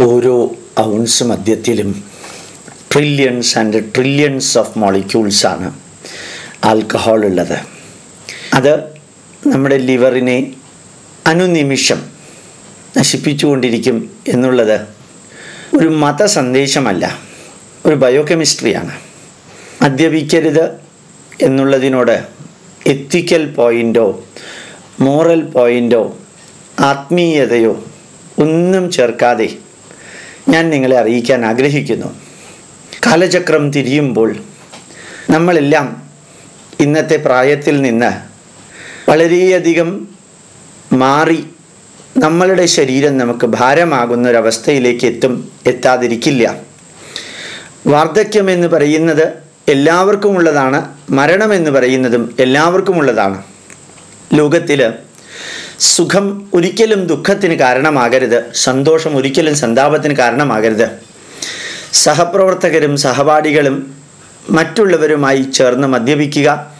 ഓരോ ഔൺസ് മദ്യത്തിലും trillions and trillions of മോളിക്യൂൾസാണ് ആൽക്കഹോൾ ഉള്ളത്. അത് നമ്മുടെ ലിവറിനെ അനുനിമിഷം നശിപ്പിച്ചുകൊണ്ടിരിക്കും എന്നുള്ളത് ഒരു മതസന്ദേശമല്ല ഒരു ബയോകെമിസ്ട്രിയാണ് മദ്യപിക്കരുത് എന്നുള്ളതിനോട് എത്തിക്കൽ പോയിന്റോ മോറൽ പോയിന്റോ ആത്മീയതയോ ഒന്നും ചേർക്കാതെ ഞാൻ നിങ്ങളെ അറിയിക്കാൻ ആഗ്രഹിക്കുന്നു. കാലചക്രം തിരിയുമ്പോൾ നമ്മളെല്ലാം ഇന്നത്തെ പ്രായത്തിൽ നിന്ന് വളരെയധികം മാറി നമ്മളുടെ ശരീരം നമുക്ക് ഭാരമാകുന്ന ഒരവസ്ഥയിലേക്ക് എത്തും എത്താതിരിക്കില്ല. വാർദ്ധക്യം എന്ന് പറയുന്നത് എല്ലാവർക്കും ഉള്ളതാണ് മരണം എന്ന് പറയുന്നതും എല്ലാവർക്കും ഉള്ളതാണ് ലോകത്തിൽ സുഖം ഒരിക്കലും ദുഃഖത്തിന് കാരണമാകരുത്. സന്തോഷം ഒരിക്കലും സന്താപത്തിന് കാരണമാകരുത്. സഹപ്രവർത്തകരും സഹപാഠികളും മറ്റുള്ളവരുമായി ചേർന്ന് മദ്യപിക്കുക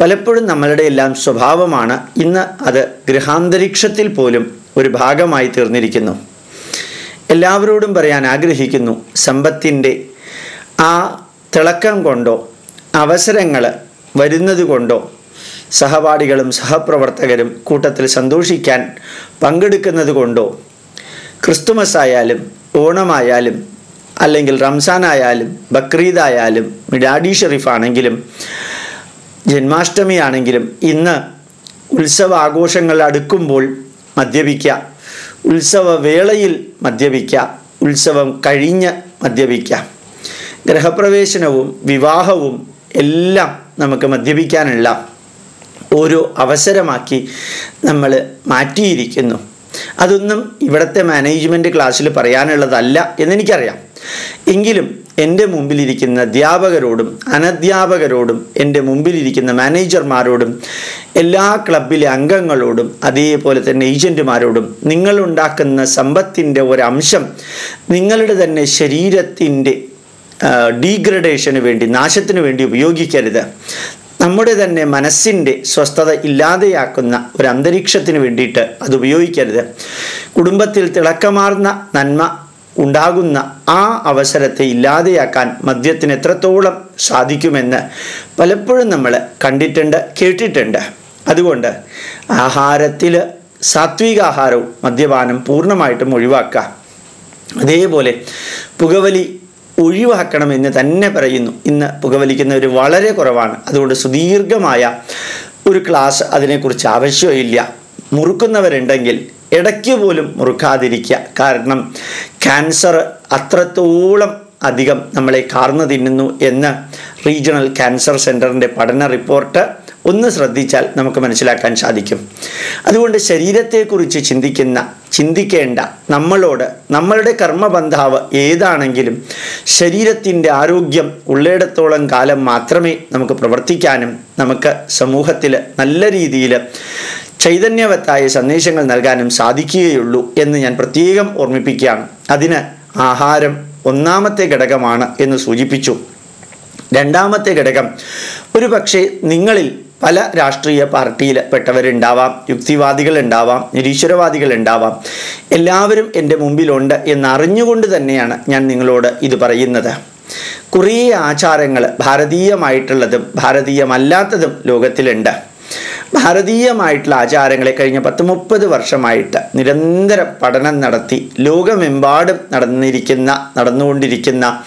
പലപ്പോഴും നമ്മളുടെ എല്ലാം സ്വഭാവമാണ്. ഇന്ന് അത് ഗൃഹാന്തരീക്ഷത്തിൽ പോലും ഒരു ഭാഗമായി തീർന്നിരിക്കുന്നു. എല്ലാവരോടും പറയാൻ ആഗ്രഹിക്കുന്നു സമ്പത്തിന്റെ ആ തിളക്കം കൊണ്ടോ അവസരങ്ങൾ വരുന്നത് കൊണ്ടോ സഹപാഠികളും സഹപ്രവർത്തകരും കൂട്ടത്തിൽ സന്തോഷിക്കാൻ പങ്കെടുക്കുന്നത് കൊണ്ടോ? ക്രിസ്തുമസ് ആയാലും ഓണമായാലും അല്ലെങ്കിൽ റംസാൻ ആയാലും ബക്രീദ് ആയാലും മിഡാഡി ഷെറീഫ് ആണെങ്കിലും ജന്മാഷ്ടമി ആണെങ്കിലും ഇന്ന് ഉത്സവ ആഘോഷങ്ങൾ അടുക്കുമ്പോൾ മദ്യപിക്കുക ഉത്സവ വേളയിൽ മദ്യപിക്കുക ഉത്സവം കഴിഞ്ഞ് മദ്യപിക്കുക. ഗ്രഹപ്രവേശനവും വിവാഹവും എല്ലാം നമുക്ക് മദ്യപിക്കാനുള്ള ഓരോ അവസരമാക്കി നമ്മൾ മാറ്റിയിരിക്കുന്നു. അതൊന്നും ഇവിടുത്തെ മാനേജ്മെന്റ് ക്ലാസ്സിൽ പറയാനുള്ളതല്ല എന്നെനിക്കറിയാം. എങ്കിലും എന്റെ മുമ്പിലിരിക്കുന്ന അധ്യാപകരോടും അനധ്യാപകരോടും എന്റെ മുമ്പിലിരിക്കുന്ന മാനേജർമാരോടും എല്ലാ ക്ലബിലെ അംഗങ്ങളോടും അതേപോലെ തന്നെ ഏജന്റുമാരോടും നിങ്ങളുണ്ടാക്കുന്ന സമ്പത്തിന്റെ ഒരംശം നിങ്ങളുടെ തന്നെ ശരീരത്തിന്റെ ഡീഗ്രഡേഷന് വേണ്ടി നാശത്തിന് വേണ്ടി ഉപയോഗിക്കരുത്. നമ്മുടെ തന്നെ മനസ്സിന്റെ സ്വസ്ഥത ഇല്ലാതെയാക്കുന്ന ഒരു അന്തരീക്ഷത്തിന് വേണ്ടിയിട്ട് അത് ഉപയോഗിക്കരുത്. കുടുംബത്തിൽ തിളക്കമാർന്ന നന്മ ഉണ്ടാകുന്ന ആ അവസരത്തെ ഇല്ലാതെയാക്കാൻ മദ്യത്തിന് എത്രത്തോളം സാധിക്കുമെന്ന് പലപ്പോഴും നമ്മൾ കണ്ടിട്ടുണ്ട് കേട്ടിട്ടുണ്ട്. അതുകൊണ്ട് ആഹാരത്തിൽ സാത്വികാഹാരവും മദ്യപാനം പൂർണമായിട്ടും ഒഴിവാക്കുക. അതേപോലെ പുകവലി ഒഴിവാക്കണമെന്ന് തന്നെ പറയുന്നു. ഇന്ന് പുകവലിക്കുന്നവർ വളരെ കുറവാണ്. അതുകൊണ്ട് സുദീർഘമായ ഒരു ക്ലാസ് അതിനെക്കുറിച്ച് ആവശ്യമില്ല. മുറുക്കുന്നവരുണ്ടെങ്കിൽ ഇടയ്ക്ക് പോലും മുറുക്കാതിരിക്കുക. കാരണം ക്യാൻസർ അത്രത്തോളം അധികം നമ്മളെ കാർന്നു തിന്നുന്നു എന്ന് റീജിയണൽ ക്യാൻസർ സെന്ററിന്റെ പഠന റിപ്പോർട്ട് ഒന്ന് ശ്രദ്ധിച്ചാൽ നമുക്ക് മനസ്സിലാക്കാൻ സാധിക്കും. അതുകൊണ്ട് ശരീരത്തെക്കുറിച്ച് ചിന്തിക്കുന്ന ചിന്തിക്കേണ്ട നമ്മളോട് നമ്മളുടെ കർമ്മബന്ധാവ് ഏതാണെങ്കിലും ശരീരത്തിന്റെ ആരോഗ്യം ഉള്ളിടത്തോളം കാലം മാത്രമേ നമുക്ക് പ്രവർത്തിക്കാനും നമുക്ക് സമൂഹത്തിൽ നല്ല രീതിയിൽ ചൈതന്യവത്തായ സന്ദേശങ്ങൾ നൽകാനും സാധിക്കുകയുള്ളൂ എന്ന് ഞാൻ പ്രത്യേകം ഓർമ്മിപ്പിക്കുകയാണ്. അതിന് ആഹാരം ഒന്നാമത്തെ ഘടകമാണ് എന്ന് സൂചിപ്പിച്ചു. രണ്ടാമത്തെ ഘടകം ഒരു പക്ഷേ നിങ്ങളിൽ പല രാഷ്ട്രീയ പാർട്ടിയിൽ പെട്ടവരുണ്ടാവാം യുക്തിവാദികൾ ഉണ്ടാവാം നിരീശ്വരവാദികൾ ഉണ്ടാവാം എല്ലാവരും എന്റെ മുമ്പിലുണ്ട് എന്നറിഞ്ഞുകൊണ്ട് തന്നെയാണ് ഞാൻ നിങ്ങളോട് ഇത് പറയുന്നത്. കുറേ ആചാരങ്ങൾ ഭാരതീയമായിട്ടുള്ളതും ഭാരതീയമല്ലാത്തതും ലോകത്തിലുണ്ട്. ഭാരതീയമായിട്ടുള്ള ആചാരങ്ങളെ കഴിഞ്ഞ പത്ത് മുപ്പത് വർഷമായിട്ട് നിരന്തര പഠനം നടത്തി ലോകമെമ്പാടും നടന്നിരിക്കുന്ന നടന്നുകൊണ്ടിരിക്കുന്ന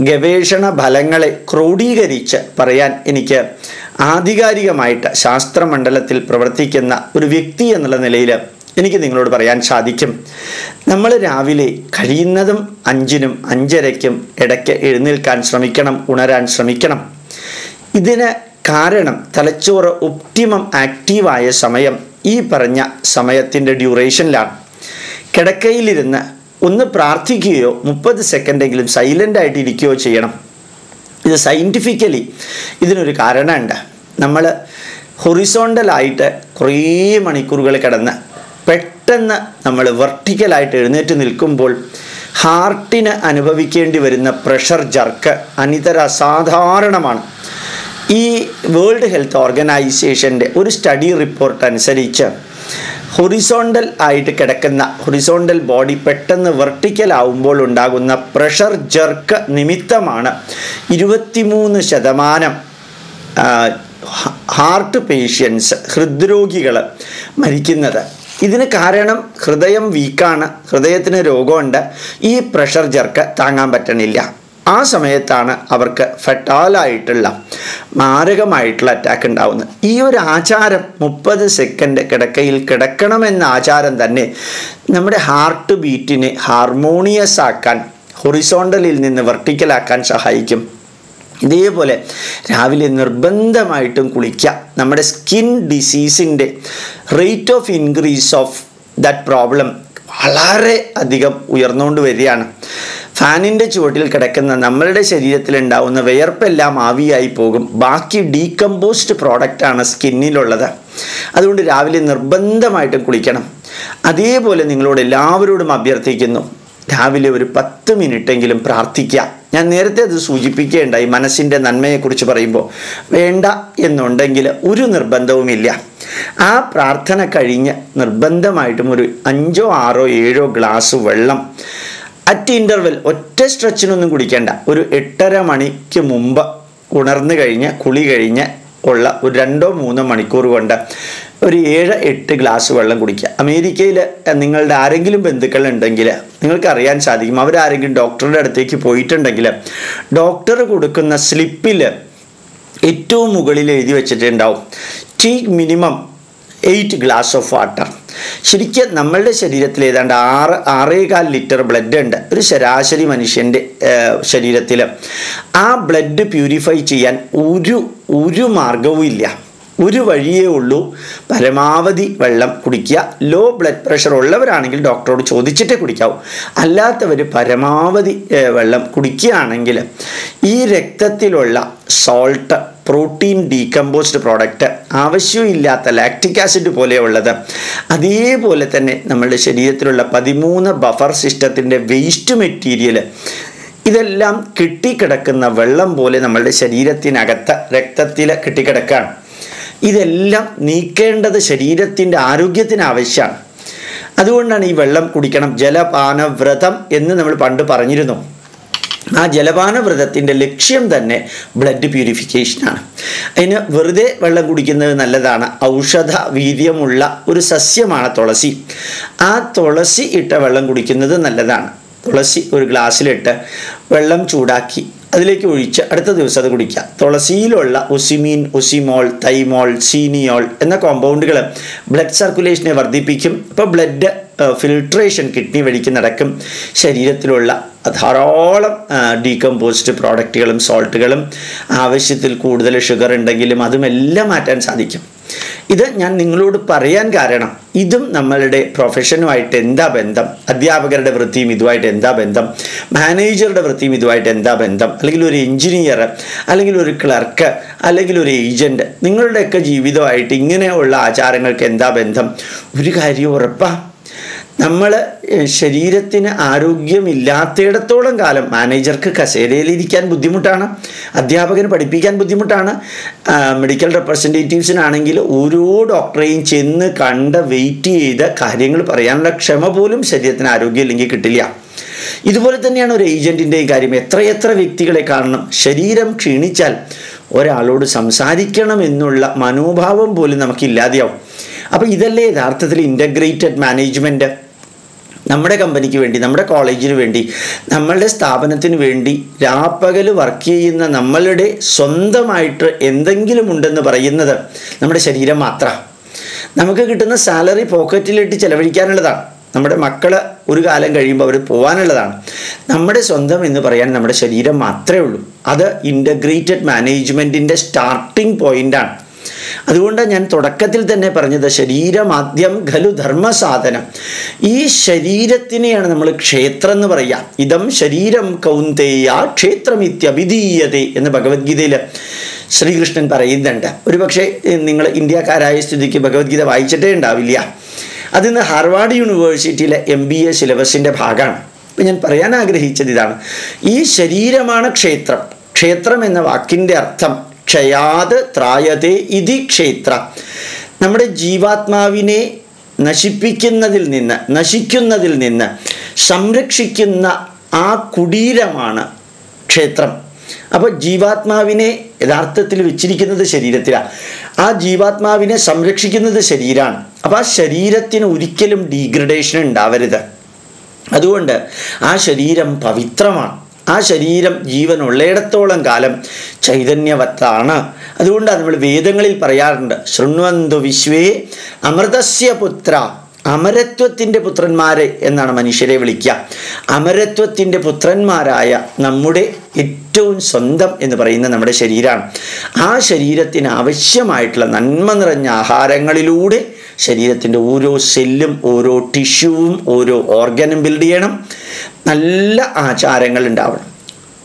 ഗവേഷണ ഫലങ്ങളെ ക്രോഡീകരിച്ച് പറയാൻ എനിക്ക് ആധികാരികമായിട്ട് ശാസ്ത്രമണ്ഡലത്തിൽ പ്രവർത്തിക്കുന്ന ഒരു വ്യക്തി എന്നുള്ള നിലയിൽ എനിക്ക് നിങ്ങളോട് പറയാൻ സാധിക്കും. നമ്മൾ രാവിലെ കഴിയുന്നതും അഞ്ചിനും അഞ്ചരയ്ക്കും ഇടയ്ക്ക് എഴുന്നേൽക്കാൻ ശ്രമിക്കണം ഉണരാൻ ശ്രമിക്കണം. ഇതിന് കാരണം തലച്ചോറ് ഒപ്റ്റിമം ആക്റ്റീവായ സമയം ഈ പറഞ്ഞ സമയത്തിന്റെ ഡ്യൂറേഷനിലാണ്. കിടക്കയിലിരുന്ന് ഒന്ന് പ്രാർത്ഥിക്കുകയോ മുപ്പത് സെക്കൻഡെങ്കിലും സൈലന്റായിട്ട് ഇരിക്കുകയോ ചെയ്യണം. ഇത് സയന്റിഫിക്കലി ഇതിനൊരു കാരണമുണ്ട്. നമ്മൾ ഹൊറിസോണ്ടലായിട്ട് കുറേ മണിക്കൂറുകൾ കിടന്ന് പെട്ടെന്ന് നമ്മൾ വെർട്ടിക്കലായിട്ട് എഴുന്നേറ്റ് നിൽക്കുമ്പോൾ ഹാർട്ടിന് അനുഭവിക്കേണ്ടി വരുന്ന പ്രഷർ ജർക്ക് അനിതര അസാധാരണമാണ് ഈ വേൾഡ് ഹെൽത്ത് ഓർഗനൈസേഷന്റെ ഒരു സ്റ്റഡി റിപ്പോർട്ട് അനുസരിച്ച് ഹൊറിസോണ്ടൽ ആയിട്ട് കിടക്കുന്ന ഹൊറിസോണ്ടൽ ബോഡി പെട്ടെന്ന് വെർട്ടിക്കൽ ആവുമ്പോൾ ഉണ്ടാകുന്ന പ്രഷർ ജർക്ക് നിമിത്തമാണ് ഇരുപത്തിമൂന്ന് ശതമാനം ഹാർട്ട് പേഷ്യൻസ് ഹൃദ്രോഗികൾ മരിക്കുന്നത്. ഇതിന് കാരണം ഹൃദയം വീക്കാണ് ഹൃദയത്തിന് രോഗമുണ്ട് ഈ പ്രഷർ ജർക്ക് താങ്ങാൻ പറ്റണില്ല. ആ സമയത്താണ് അവർക്ക് ഫെട്ടാലായിട്ടുള്ള മാരകമായിട്ടുള്ള അറ്റാക്ക് ഉണ്ടാവുന്നത്. ഈ ഒരു ആചാരം മുപ്പത് സെക്കൻഡ് കിടക്കയിൽ കിടക്കണമെന്ന ആചാരം തന്നെ നമ്മുടെ ഹാർട്ട് ബീറ്റിനെ ഹാർമോണിയസ് ആക്കാൻ ഹൊറിസോണ്ടലിൽ നിന്ന് വെർട്ടിക്കലാക്കാൻ സഹായിക്കും. ഇതേപോലെ രാവിലെ നിർബന്ധമായിട്ടും കുളിക്കുക. നമ്മുടെ skin ഡിസീസിന്റെ rate of increase of that problem വളരെ അധികം ഉയർന്നുകൊണ്ട് വരികയാണ്. ഫാനിന്റെ ചുവട്ടിൽ കിടക്കുന്ന നമ്മളുടെ ശരീരത്തിൽ ഉണ്ടാവുന്ന വിയർപ്പെല്ലാം ആവിയായി പോകും. ബാക്കി ഡീകമ്പോസ്ഡ് പ്രോഡക്റ്റാണ് സ്കിന്നിലുള്ളത്. അതുകൊണ്ട് രാവിലെ നിർബന്ധമായിട്ടും കുളിക്കണം. അതേപോലെ നിങ്ങളോട് എല്ലാവരോടും അഭ്യർത്ഥിക്കുന്നു രാവിലെ ഒരു പത്ത് മിനിറ്റെങ്കിലും പ്രാർത്ഥിക്കുക. ഞാൻ നേരത്തെ അത് സൂചിപ്പിക്കുകയുണ്ടായി മനസ്സിന്റെ നന്മയെക്കുറിച്ച് പറയുമ്പോൾ. വേണ്ട എന്നുണ്ടെങ്കിൽ ഒരു നിർബന്ധവുമില്ല ആ പ്രാർത്ഥന കഴിഞ്ഞ് നിർബന്ധമായിട്ടും ഒരു അഞ്ചോ ആറോ ഏഴോ ഗ്ലാസ് വെള്ളം അറ്റ് ഇന്റർവെൽ ഒറ്റ സ്ട്രെച്ചിനൊന്നും കുടിക്കേണ്ട. ഒരു എട്ടര മണിക്ക് മുമ്പ് ഉണർന്നു കഴിഞ്ഞ് കുളി കഴിഞ്ഞ് ഉള്ള ഒരു രണ്ടോ മൂന്നോ മണിക്കൂർ കൊണ്ട് ഒരു ഏഴ് എട്ട് ഗ്ലാസ് വെള്ളം കുടിക്കുക. അമേരിക്കയിൽ നിങ്ങളുടെ ആരെങ്കിലും ബന്ധുക്കൾ ഉണ്ടെങ്കിൽ നിങ്ങൾക്ക് അറിയാൻ സാധിക്കും. അവരാരെങ്കിലും ഡോക്ടറുടെ അടുത്തേക്ക് പോയിട്ടുണ്ടെങ്കിൽ ഡോക്ടർ കൊടുക്കുന്ന സ്ലിപ്പിൽ ഏറ്റവും മുകളിൽ എഴുതി വെച്ചിട്ടുണ്ടാവും. ടീക്ക് minimum eight glass of water ശരിക്കും നമ്മളുടെ ശരീരത്തിൽ ഏതാണ്ട് ആറ് ആറേകാൽ ലിറ്റർ ബ്ലഡ് ഉണ്ട് ഒരു ശരാശരി മനുഷ്യന്റെ ശരീരത്തിൽ ആ ബ്ലഡ് പ്യൂരിഫൈ ചെയ്യാൻ ഒരു ഒരു മാർഗവും ഇല്ല. ഒരു വഴിയേ ഉള്ളൂ പരമാവധി വെള്ളം കുടിക്കുക. ലോ ബ്ലഡ് പ്രഷർ ഉള്ളവരാണെങ്കിൽ ഡോക്ടറോട് ചോദിച്ചിട്ടേ കുടിക്കാവൂ. അല്ലാത്തവർ പരമാവധി വെള്ളം കുടിക്കുകയാണെങ്കിൽ ഈ രക്തത്തിലുള്ള സോൾട്ട് പ്രോട്ടീൻ ഡീകമ്പോസ്ഡ് പ്രോഡക്റ്റ് ആവശ്യമില്ലാത്ത ലാക്റ്റിക് ആസിഡ് പോലെയുള്ളത്. അതേപോലെ തന്നെ നമ്മളുടെ ശരീരത്തിലുള്ള പതിമൂന്ന് ബഫർ സിസ്റ്റത്തിന്റെ വേസ്റ്റ് മെറ്റീരിയൽ. ഇതെല്ലാം കെട്ടിക്കിടക്കുന്ന വെള്ളം പോലെ നമ്മളുടെ ശരീരത്തിനകത്ത് രക്തത്തിൽ കെട്ടിക്കിടക്കുകയാണ് ഇതെല്ലാം നീക്കേണ്ടത് ശരീരത്തിന്റെ ആരോഗ്യത്തിന് ആവശ്യമാണ്. അതുകൊണ്ടാണ് ഈ വെള്ളം കുടിക്കണം ജലപാനവ്രതം എന്ന് നമ്മൾ പണ്ട് പറഞ്ഞിരുന്നു. ആ ജലപാന വ്രതത്തിന്റെ ലക്ഷ്യം തന്നെ ബ്ലഡ് പ്യൂരിഫിക്കേഷനാണ് അതിന് വെറുതെ വെള്ളം കുടിക്കുന്നത് നല്ലതാണ്. ഔഷധ വീര്യമുള്ള ഒരു സസ്യമാണ് തുളസി. ആ തുളസി ഇട്ട വെള്ളം കുടിക്കുന്നത് നല്ലതാണ്. തുളസി ഒരു ഗ്ലാസ്സിലിട്ട് വെള്ളം ചൂടാക്കി അതിലേക്ക് ഒഴിച്ച് അടുത്ത ദിവസം അത് കുടിക്കുക തുളസിയിലുള്ള ഒസിമീൻ ഒസിമോൾ തൈമോൾ സീനിയോൾ എന്ന കോമ്പൗണ്ടുകൾ ബ്ലഡ് സർക്കുലേഷനെ വർദ്ധിപ്പിക്കും. അപ്പോൾ ബ്ലഡ് ഫിൽട്രേഷൻ കിഡ്നി വഴിക്ക് നടക്കും. ശരീരത്തിലുള്ള ധാരാളം ഡീകമ്പോസ്ഡ് പ്രോഡക്റ്റുകളും സോൾട്ടുകളും ആവശ്യത്തിൽ കൂടുതൽ ഷുഗർ ഉണ്ടെങ്കിലും അതുമെല്ലാം മാറ്റാൻ സാധിക്കും. ഇത് ഞാൻ നിങ്ങളോട് പറയാൻ കാരണം ഇതും നമ്മളുടെ പ്രൊഫഷനുമായിട്ട് എന്താ ബന്ധം? അധ്യാപകരുടെ വൃത്തിയും ഇതുമായിട്ട് എന്താ ബന്ധം? മാനേജറുടെ വൃത്തിയും ഇതുമായിട്ട് എന്താ ബന്ധം? അല്ലെങ്കിൽ ഒരു എഞ്ചിനീയർ അല്ലെങ്കിൽ ഒരു ക്ലർക്ക് അല്ലെങ്കിൽ ഒരു ഏജന്റ് നിങ്ങളുടെയൊക്കെ ജീവിതമായിട്ട് ഇങ്ങനെയുള്ള ആചാരങ്ങൾക്ക് എന്താ ബന്ധം? ഒരു കാര്യം ഉറപ്പാണ് നമ്മൾ ശരീരത്തിന് ആരോഗ്യമില്ലാത്തിടത്തോളം കാലം മാനേജർക്ക് കസേരയിലിരിക്കാൻ ബുദ്ധിമുട്ടാണ് അധ്യാപകന് പഠിപ്പിക്കാൻ ബുദ്ധിമുട്ടാണ് മെഡിക്കൽ റെപ്രസെന്റേറ്റീവ്സിനാണെങ്കിൽ ഓരോ ഡോക്ടറെയും ചെന്ന് കണ്ട് വെയിറ്റ് ചെയ്ത് കാര്യങ്ങൾ പറയാനുള്ള ക്ഷമ പോലും ശരീരത്തിന് ആരോഗ്യം ഇല്ലെങ്കിൽ കിട്ടില്ല. ഇതുപോലെ തന്നെയാണ് ഒരു ഏജന്റിന്റെയും കാര്യം. എത്രയെത്ര വ്യക്തികളെ കാണണം? ശരീരം ക്ഷീണിച്ചാൽ ഒരാളോട് സംസാരിക്കണം എന്നുള്ള മനോഭാവം പോലും നമുക്കില്ലാതെയാവും. അപ്പോൾ ഇതല്ലേ യഥാർത്ഥത്തിൽ ഇന്റഗ്രേറ്റഡ് മാനേജ്മെന്റ് നമ്മുടെ കമ്പനിക്ക് വേണ്ടി നമ്മുടെ കോളേജിന് വേണ്ടി നമ്മളുടെ സ്ഥാപനത്തിന് വേണ്ടി രാപ്പകൽ വർക്ക് ചെയ്യുന്ന നമ്മളുടെ സ്വന്തമായിട്ട് എന്തെങ്കിലും ഉണ്ടെന്ന് പറയുന്നത് നമ്മുടെ ശരീരം മാത്രമാണ് നമുക്ക് കിട്ടുന്ന സാലറി പോക്കറ്റിലിട്ട് ചിലവഴിക്കാനുള്ളതാണ്. നമ്മുടെ മക്കൾ ഒരു കാലം കഴിയുമ്പോൾ അവർ പോകാനുള്ളതാണ് നമ്മുടെ സ്വന്തം എന്ന് പറയാൻ നമ്മുടെ ശരീരം മാത്രമേ ഉള്ളൂ. അത് ഇന്റഗ്രേറ്റഡ് മാനേജ്മെന്റിന്റെ സ്റ്റാർട്ടിംഗ് പോയിന്റാണ് അതുകൊണ്ടാണ് ഞാൻ തുടക്കത്തിൽ തന്നെ പറഞ്ഞത് ശരീരമാദ്യം ഖലു ധർമ്മസാധനം. ഈ ശരീരത്തിനെയാണ് നമ്മൾ ക്ഷേത്രം എന്ന് പറയുക ഇതം ശരീരം കൗന്തേയ ക്ഷേത്രമിത്യഭിധീയതേ എന്ന് ഭഗവത്ഗീതയിൽ ശ്രീകൃഷ്ണൻ പറയുന്നുണ്ട്. ഒരുപക്ഷെ നിങ്ങൾ ഇന്ത്യക്കാരായ സ്ഥിതിക്ക് ഭഗവത്ഗീത വായിച്ചിട്ടേ ഉണ്ടാവില്ല. അതിന്ന് ഹാർവാർഡ് യൂണിവേഴ്സിറ്റിയിലെ എം ബി എ സിലബസിന്റെ ഭാഗമാണ്. അപ്പം ഞാൻ പറയാൻ ആഗ്രഹിച്ചത് ഇതാണ്. ഈ ശരീരമാണ് ക്ഷേത്രം. ക്ഷേത്രം എന്ന വാക്കിന്റെ അർത്ഥം ക്ഷയാത് ത്രായതേ ഇതി ക്ഷേത്ര. നമ്മുടെ ജീവാത്മാവിനെ നശിപ്പിക്കുന്നതിൽ നിന്ന് നശിക്കുന്നതിൽ നിന്ന് സംരക്ഷിക്കുന്ന ആ കുടീരമാണ് ക്ഷേത്രം. അപ്പോൾ ജീവാത്മാവിനെ യഥാർത്ഥത്തിൽ വെച്ചിരിക്കുന്നത് ശരീരത്തിലാണ് ആ ജീവാത്മാവിനെ സംരക്ഷിക്കുന്നത് ശരീരമാണ് അപ്പോൾ ആ ശരീരത്തിന് ഒരിക്കലും ഡീഗ്രഡേഷൻ ഉണ്ടാവരുത് അതുകൊണ്ട് ആ ശരീരം പവിത്രമാണ്. ആ ശരീരം ജീവൻ ഉള്ളയിടത്തോളം കാലം ചൈതന്യവത്താണ്. അതുകൊണ്ട് നമ്മൾ വേദങ്ങളിൽ പറയാറുണ്ട്. ശൃണ്വന്തു വിശ്വേ അമൃതസ്യ പുത്ര അമരത്വത്തിന്റെ പുത്രന്മാരെ എന്നാണ് മനുഷ്യരെ വിളിക്കുക. അമരത്വത്തിന്റെ പുത്രന്മാരായ നമ്മുടെ ഏറ്റവും സ്വന്തം എന്ന് പറയുന്ന നമ്മുടെ ശരീരമാണ് ആ ശരീരത്തിന് ആവശ്യമായിട്ടുള്ള നന്മ നിറഞ്ഞ ആഹാരങ്ങളിലൂടെ ശരീരത്തിന്റെ ഓരോ സെല്ലും ഓരോ ടിഷ്യൂവും ഓരോ ഓർഗനും ബിൽഡ് ചെയ്യണം. നല്ല ആചാരങ്ങൾ ഉണ്ടാവണം.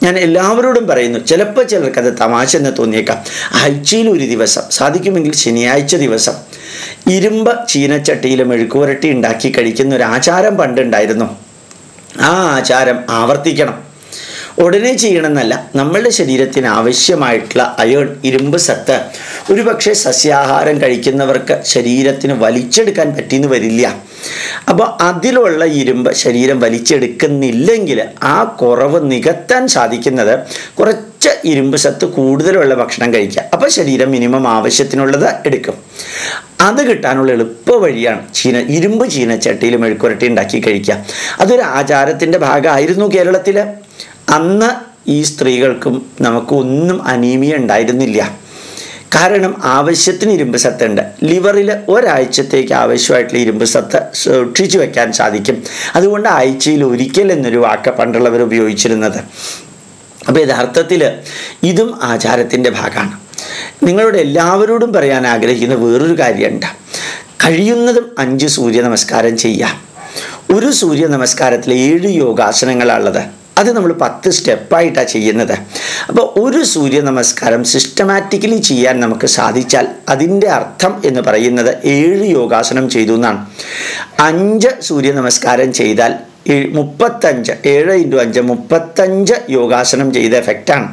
ഞാൻ എല്ലാവരോടും പറയുന്നു ചിലപ്പോൾ ചിലർക്ക് അത് തമാശ എന്ന് തോന്നിയേക്കാം. ആഴ്ചയിൽ ഒരു ദിവസം സാധിക്കുമെങ്കിൽ ശനിയാഴ്ച ദിവസം ഇരുമ്പ് ചീനച്ചട്ടിയിൽ മെഴുക്കുവരട്ടി ഉണ്ടാക്കി കഴിക്കുന്ന ഒരു ആചാരം പണ്ടുണ്ടായിരുന്നു. ആ ആചാരം ആവർത്തിക്കണം. ഉടനെ ചെയ്യണമെന്നല്ല നമ്മളുടെ ശരീരത്തിന് ആവശ്യമായിട്ടുള്ള അയേൺ ഇരുമ്പ് സത്ത്. ഒരുപക്ഷെ സസ്യാഹാരം കഴിക്കുന്നവർക്ക് ശരീരത്തിന് വലിച്ചെടുക്കാൻ പറ്റിയെന്ന് വരില്ല. അപ്പോൾ അതിലുള്ള ഇരുമ്പ് ശരീരം വലിച്ചെടുക്കുന്നില്ലെങ്കിൽ ആ കുറവ് നികത്താൻ സാധിക്കുന്നത് കുറച്ച് ഇരുമ്പ് സത്ത് കൂടുതലുള്ള ഭക്ഷണം കഴിക്കുക. അപ്പോൾ ശരീരം മിനിമം ആവശ്യത്തിനുള്ളത് എടുക്കും. അത് കിട്ടാനുള്ള എളുപ്പ വഴിയാണ് ചീന ഇരുമ്പ് ചീനച്ചട്ടിയിൽ മെഴുക്കുരട്ടി ഉണ്ടാക്കി കഴിക്കുക. അതൊരു ആചാരത്തിന്റെ ഭാഗമായിരുന്നു കേരളത്തിൽ. അന്ന് ഈ സ്ത്രീകൾക്കും നമുക്ക് ഒന്നും അനീമിയ ഉണ്ടായിരുന്നില്ല. കാരണം ആവശ്യത്തിന് ഇരുമ്പ് സത്ത് ഉണ്ട്. ലിവറിൽ ഒരാഴ്ചത്തേക്ക് ആവശ്യമായിട്ടുള്ള ഇരുമ്പ് സത്ത് സൂക്ഷിച്ചു വെക്കാൻ സാധിക്കും. അതുകൊണ്ട് ആഴ്ചയിൽ ഒരിക്കൽ എന്നൊരു വാക്ക് പണ്ടുള്ളവർ ഉപയോഗിച്ചിരുന്നത്. അപ്പോൾ യഥാർത്ഥത്തിൽ ഇതും ആചാരത്തിന്റെ ഭാഗമാണ്. നിങ്ങളോട് എല്ലാവരോടും പറയാൻ ആഗ്രഹിക്കുന്ന വേറൊരു കാര്യമുണ്ട്. കഴിയുന്നതും അഞ്ച് സൂര്യ നമസ്കാരം ചെയ്യാം. ഒരു സൂര്യ നമസ്കാരത്തിൽ ഏഴ് യോഗാസനങ്ങളാണുള്ളത് അത് നമ്മൾ പത്ത് സ്റ്റെപ്പായിട്ടാണ് ചെയ്യുന്നത്. അപ്പോൾ ഒരു സൂര്യ നമസ്കാരം സിസ്റ്റമാറ്റിക്കലി ചെയ്യാൻ നമുക്ക് സാധിച്ചാൽ അതിന്റെ അർത്ഥം എന്ന് പറയുന്നത് ഏഴ് യോഗാസനം ചെയ്തു എന്നാണ്. അഞ്ച് സൂര്യ നമസ്കാരം ചെയ്താൽ മുപ്പത്തഞ്ച് ഏഴ് ഇന്റു അഞ്ച് മുപ്പത്തഞ്ച് യോഗാസനം ചെയ്ത എഫക്റ്റാണ്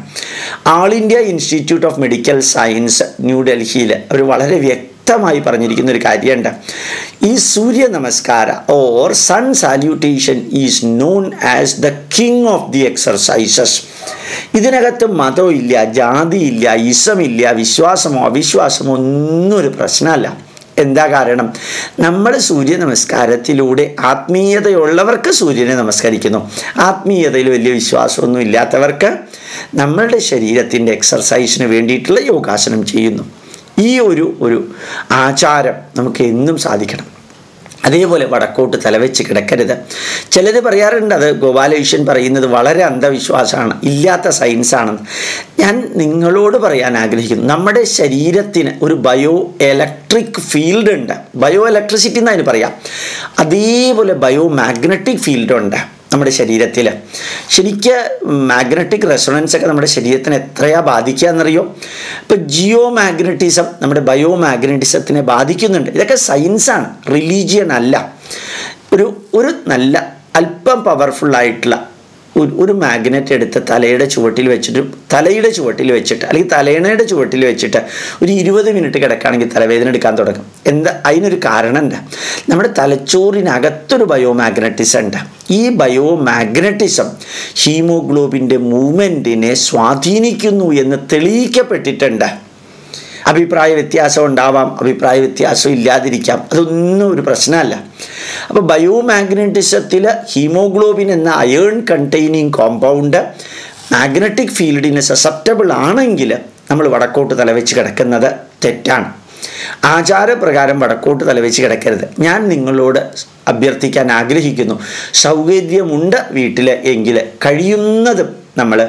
All India Institute of Medical Science ന്യൂഡൽഹിയിൽ അവർ വളരെ വ്യക്തമായി പറഞ്ഞിരിക്കുന്ന ഒരു കാര്യമുണ്ട് ഈ Surya Namaskara or sun salutation is known as the king of the exercises ഇതിനകത്ത് മതമില്ല ജാതിയില്ല ഇസമില്ല വിശ്വാസമോ അവിശ്വാസമോ ഒന്നും ഒരു പ്രശ്നമല്ല. എന്താ കാരണം? നമ്മൾ സൂര്യ നമസ്കാരത്തിലൂടെ ആത്മീയതയുള്ളവർക്ക് സൂര്യനെ നമസ്കരിക്കുന്നു. ആത്മീയതയിൽ വലിയ വിശ്വാസമൊന്നും ഇല്ലാത്തവർക്ക് നമ്മളുടെ ശരീരത്തിന്റെ എക്സർസൈസിന് വേണ്ടിയിട്ടുള്ള യോഗാസനം ചെയ്യുന്നു. ഈ ഒരു ഒരു ആചാരം നമുക്ക് എന്നും സാധിക്കണം. അതേപോലെ വടക്കോട്ട് തലവെച്ച് കിടക്കരുത്. ചിലത് പറയാറുണ്ട് അത് ഗോപാലകൃഷ്ണൻ പറയുന്നത് വളരെ അന്ധവിശ്വാസമാണ് ഇല്ലാത്ത സയൻസാണെന്ന് ഞാൻ നിങ്ങളോട് പറയാൻ ആഗ്രഹിക്കുന്നു നമ്മുടെ ശരീരത്തിന് ഒരു ബയോ ഇലക്ട്രിക് ഫീൽഡ് ഉണ്ട്. ബയോ ഇലക്ട്രിസിറ്റി എന്നതിന് പറയാം. അതേപോലെ ബയോ മാഗ്നറ്റിക് ഫീൽഡ് ഉണ്ട്. നമ്മുടെ ശരീരത്തിൽ ശരിക്ക് മാഗ്നറ്റിക് റെസൊണൻസ് ഒക്കെ നമ്മുടെ ശരീരത്തിന് എത്രയാ ബാധിക്കുക എന്നറിയോ? ഇപ്പോൾ ജിയോ മാഗ്നറ്റിസം നമ്മുടെ ബയോ മാഗ്നറ്റിസത്തിനെ ബാധിക്കുന്നുണ്ട്. ഇതൊക്കെ സയൻസാണ് റിലീജിയൻ അല്ല. ഒരു ഒരു നല്ല അല്പം പവർഫുള്ളായിട്ടുള്ള ഒരു മാഗ്നറ്റ് എടുത്ത് തലയുടെ ചുവട്ടിൽ വെച്ചിട്ട് തലയുടെ ചുവട്ടിൽ വെച്ചിട്ട് അല്ലെങ്കിൽ തലേണയുടെ ചുവട്ടിൽ വെച്ചിട്ട് ഒരു ഇരുപത് മിനിറ്റ് കിടക്കുകയാണെങ്കിൽ തലവേദന എടുക്കാൻ തുടങ്ങും. എന്താ? അതിനൊരു കാരണം എന്താ? നമ്മുടെ തലച്ചോറിനകത്തൊരു ബയോ മാഗ്നറ്റിസം ഉണ്ട്. ഈ ബയോ മാഗ്നറ്റിസം ഹീമോഗ്ലോബിന്റെ മൂവ്മെന്റിനെ സ്വാധീനിക്കുന്നു എന്ന് തെളിയിക്കപ്പെട്ടിട്ടുണ്ട്. അഭിപ്രായ വ്യത്യാസം ഉണ്ടാവാം അഭിപ്രായ വ്യത്യാസം ഇല്ലാതിരിക്കാം. അതൊന്നും ഒരു പ്രശ്നമല്ല. അപ്പോൾ ബയോമാഗ്നറ്റിസത്തിൽ ഹീമോഗ്ലോബിൻ എന്ന അയേൺ കണ്ടെയ്നിങ് കോമ്പൗണ്ട് മാഗ്നറ്റിക് ഫീൽഡിന് സസെപ്റ്റബിൾ ആണെങ്കിൽ നമ്മൾ വടക്കോട്ട് തലവെച്ച് കിടക്കുന്നത് തെറ്റാണ്. ആചാരപ്രകാരം വടക്കോട്ട് തലവെച്ച് കിടക്കരുത്. ഞാൻ നിങ്ങളോട് അഭ്യർത്ഥിക്കാൻ ആഗ്രഹിക്കുന്നു. സൗകര്യമുണ്ട് വീട്ടിൽ എങ്കിൽ കഴിയുന്നതും നമ്മൾ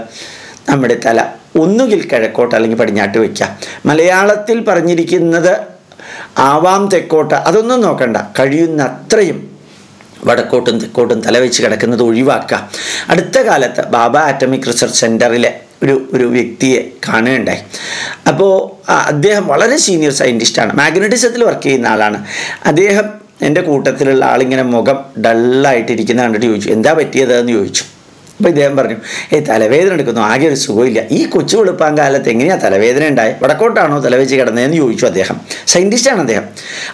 നമ്മുടെ തല ഒന്നുകിൽ കിഴക്കോട്ട് അല്ലെങ്കിൽ പടിഞ്ഞാട്ട് വയ്ക്കുക മലയാളത്തിൽ പറഞ്ഞിരിക്കുന്നത് ആവാം തെക്കോട്ട്. അതൊന്നും നോക്കണ്ട. കഴിയുന്നത്രയും വടക്കോട്ടും തെക്കോട്ടും തലവെച്ച് കിടക്കുന്നത് ഒഴിവാക്കുക. അടുത്ത കാലത്ത് ബാബ ആറ്റമിക് റിസർച്ച് സെന്ററിലെ ഒരു ഒരു വ്യക്തിയെ കാണുകയുണ്ടായി. അപ്പോൾ അദ്ദേഹം വളരെ സീനിയർ സയന്റിസ്റ്റാണ് മാഗ്നറ്റിസത്തിൽ വർക്ക് ചെയ്യുന്ന ആളാണ്. അദ്ദേഹം എന്റെ കൂട്ടത്തിലുള്ള ആളിങ്ങനെ മുഖം ഡള്ളായിട്ടിരിക്കുന്ന കണ്ടിട്ട് ചോദിച്ചു എന്താ പറ്റിയതെന്ന് ചോദിച്ചു. അപ്പോൾ ഇദ്ദേഹം പറഞ്ഞു ഏ തലവേദന എടുക്കുന്നു. ആകെ ഒരു സുഖമില്ല. ഈ കൊച്ചു വെളുപ്പാൻ കാലത്ത് എങ്ങനെയാണ് തലവേദന ഉണ്ടായി വടക്കോട്ടാണോ തലവേച്ച് കിടന്നതെന്ന് ചോദിച്ചു അദ്ദേഹം. സയന്റിസ്റ്റാണ് അദ്ദേഹം.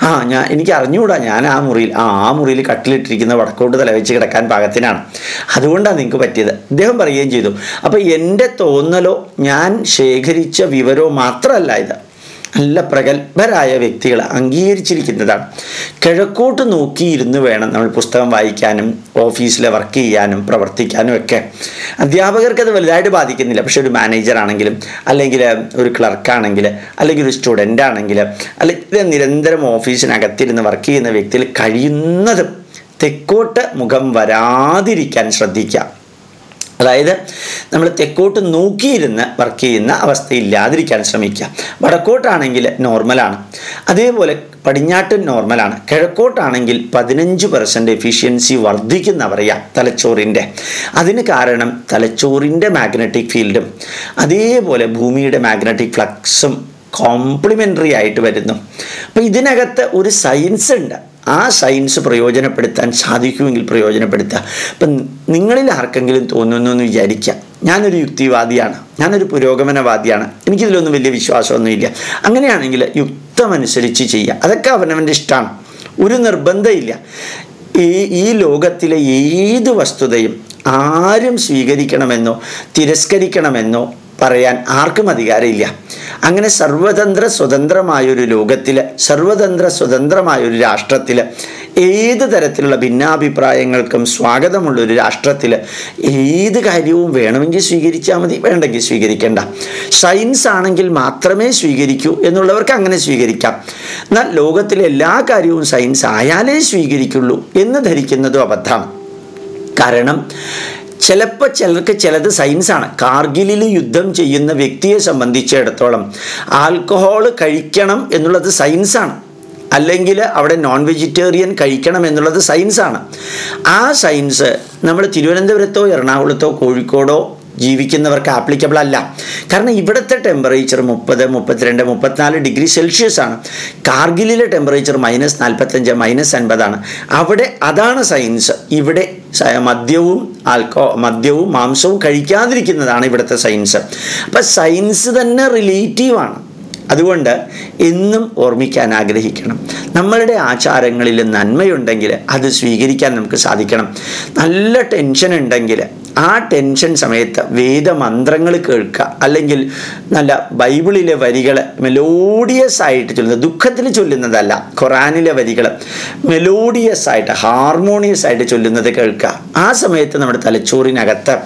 ആ ഞാൻ എനിക്ക് അറിഞ്ഞുകൂടാ. ഞാൻ ആ മുറിയിൽ ആ ആ മുറിയിൽ കട്ടിലിട്ടിരിക്കുന്ന വടക്കോട്ട് തലവെച്ച് കിടക്കാൻ പാകത്തിനാണ്. അതുകൊണ്ടാണ് നിങ്ങൾക്ക് പറ്റിയത്. അദ്ദേഹം പറയുകയും ചെയ്തു. അപ്പോൾ എന്റെ തോന്നലോ ഞാൻ ശേഖരിച്ച വിവരമോ മാത്രമല്ല ഇത്. നല്ല പ്രഗത്ഭരായ വ്യക്തികൾ അംഗീകരിച്ചിരിക്കുന്നതാണ്. കിഴക്കോട്ട് നോക്കിയിരുന്ന് വേണം നമ്മൾ പുസ്തകം വായിക്കാനും ഓഫീസിൽ വർക്ക് ചെയ്യാനും പ്രവർത്തിക്കാനും ഒക്കെ. അധ്യാപകർക്ക് അത് വലുതായിട്ട് ബാധിക്കുന്നില്ല. പക്ഷെ ഒരു മാനേജർ ആണെങ്കിലും അല്ലെങ്കിൽ ഒരു ക്ലർക്കാണെങ്കിൽ അല്ലെങ്കിൽ ഒരു സ്റ്റുഡന്റ് ആണെങ്കിൽ അല്ലെങ്കിൽ നിരന്തരം ഓഫീസിനകത്തിരുന്ന് വർക്ക് ചെയ്യുന്ന വ്യക്തിയിൽ കഴിയുന്നതും തെക്കോട്ട് മുഖം വരാതിരിക്കാൻ ശ്രദ്ധിക്കാം അതായത് നമ്മൾ തെക്കോട്ട് നോക്കിയിരുന്ന് വർക്ക് ചെയ്യുന്ന അവസ്ഥയില്ലാതിരിക്കാൻ ശ്രമിക്കുക. വടക്കോട്ടാണെങ്കിൽ നോർമലാണ് അതേപോലെ പടിഞ്ഞാട്ടും നോർമലാണ് കിഴക്കോട്ടാണെങ്കിൽ പതിനഞ്ച് പെർസെന്റ് എഫിഷ്യൻസി വർദ്ധിക്കുന്ന പറയാം തലച്ചോറിന്റെ. അതിന് കാരണം തലച്ചോറിന്റെ മാഗ്നറ്റിക് ഫീൽഡും അതേപോലെ ഭൂമിയുടെ മാഗ്നറ്റിക് ഫ്ലക്സും കോംപ്ലിമെന്ററി ആയിട്ട് വരുന്നു. അപ്പോൾ ഇതിനകത്ത് ഒരു സയൻസ് ഉണ്ട്. ആ സയൻസ് പ്രയോജനപ്പെടുത്താൻ സാധിക്കുമെങ്കിൽ പ്രയോജനപ്പെടുത്തുക. ഇപ്പം നിങ്ങളിൽ ആർക്കെങ്കിലും തോന്നുന്നു എന്ന് വിചാരിക്കുക. ഞാനൊരു യുക്തിവാദിയാണ്. ഞാനൊരു പുരോഗമനവാദിയാണ്. എനിക്കിതിലൊന്നും വലിയ വിശ്വാസമൊന്നുമില്ല. അങ്ങനെയാണെങ്കിൽ യുക്തമനുസരിച്ച് ചെയ്യുക. അതൊക്കെ അവനവന്റെ ഇഷ്ടമാണ് ഒരു നിർബന്ധമില്ല. ഈ ഈ ലോകത്തിലെ ഏത് വസ്തുതയും ആരും സ്വീകരിക്കണമെന്നോ തിരസ്കരിക്കണമെന്നോ പറയാൻ ആർക്കും അധികാരമില്ല. അങ്ങനെ സർവതന്ത്ര സ്വതന്ത്രമായൊരു ലോകത്തിൽ സർവതന്ത്ര സ്വതന്ത്രമായൊരു രാഷ്ട്രത്തിൽ ഏത് തരത്തിലുള്ള ഭിന്നാഭിപ്രായങ്ങൾക്കും സ്വാഗതമുള്ള ഒരു രാഷ്ട്രത്തിൽ ഏത് കാര്യവും വേണമെങ്കിൽ സ്വീകരിച്ചാൽ മതി വേണ്ടെങ്കിൽ സ്വീകരിക്കേണ്ട. സയൻസ് ആണെങ്കിൽ മാത്രമേ സ്വീകരിക്കൂ എന്നുള്ളവർക്ക് അങ്ങനെ സ്വീകരിക്കാം. എന്നാൽ ലോകത്തിലെ എല്ലാ കാര്യവും സയൻസ് ആയാലേ സ്വീകരിക്കുള്ളൂ എന്ന് ധരിക്കുന്നതും അബദ്ധമാണ്. കാരണം ചിലപ്പോൾ ചിലർക്ക് ചിലത് സയൻസാണ് കാർഗിലിൽ യുദ്ധം ചെയ്യുന്ന വ്യക്തിയെ സംബന്ധിച്ചിടത്തോളം ആൽക്കഹോൾ കഴിക്കണം എന്നുള്ളത് സയൻസാണ് അല്ലെങ്കിൽ അവിടെ നോൺ വെജിറ്റേറിയൻ കഴിക്കണം എന്നുള്ളത് സയൻസാണ് ആ സയൻസ് നമ്മൾ തിരുവനന്തപുരത്തോ എറണാകുളത്തോ കോഴിക്കോടോ ജീവിക്കുന്നവർക്ക് ആപ്ലിക്കബിൾ അല്ല. കാരണം ഇവിടുത്തെ ടെമ്പറേച്ചർ മുപ്പത് മുപ്പത്തിരണ്ട് മുപ്പത്തിനാല് ഡിഗ്രി സെൽഷ്യസ് ആണ്. കാർഗിലിലെ ടെമ്പറേച്ചർ മൈനസ് നാൽപ്പത്തഞ്ച് മൈനസ് അൻപതാണ്. അവിടെ അതാണ് സയൻസ് ഇവിടെ മദ്യവും ആൽക്കോ മദ്യവും മാംസവും കഴിക്കാതിരിക്കുന്നതാണ് ഇവിടുത്തെ സയൻസ് അപ്പം സയൻസ് തന്നെ റിലേറ്റീവാണ് അതുകൊണ്ട് എന്നും ഓർമ്മിക്കാൻ ആഗ്രഹിക്കണം. നമ്മളുടെ ആചാരങ്ങളിൽ നന്മയുണ്ടെങ്കിൽ അത് സ്വീകരിക്കാൻ നമുക്ക് സാധിക്കണം. നല്ല ടെൻഷൻ ഉണ്ടെങ്കിൽ ആ ടെൻഷൻ സമയത്ത് വേദമന്ത്രങ്ങൾ കേൾക്കുക. അല്ലെങ്കിൽ നല്ല ബൈബിളിലെ വരികൾ മെലോഡിയസ് ആയിട്ട് ചൊല്ലുന്നത് ദുഃഖത്തിൽ ചൊല്ലുന്നതല്ല ഖുറാനിലെ വരികൾ മെലോഡിയസ് ആയിട്ട് ഹാർമോണിയസ് ആയിട്ട് ചൊല്ലുന്നത് കേൾക്കുക. ആ സമയത്ത് നമ്മുടെ തലച്ചോറിനകത്ത്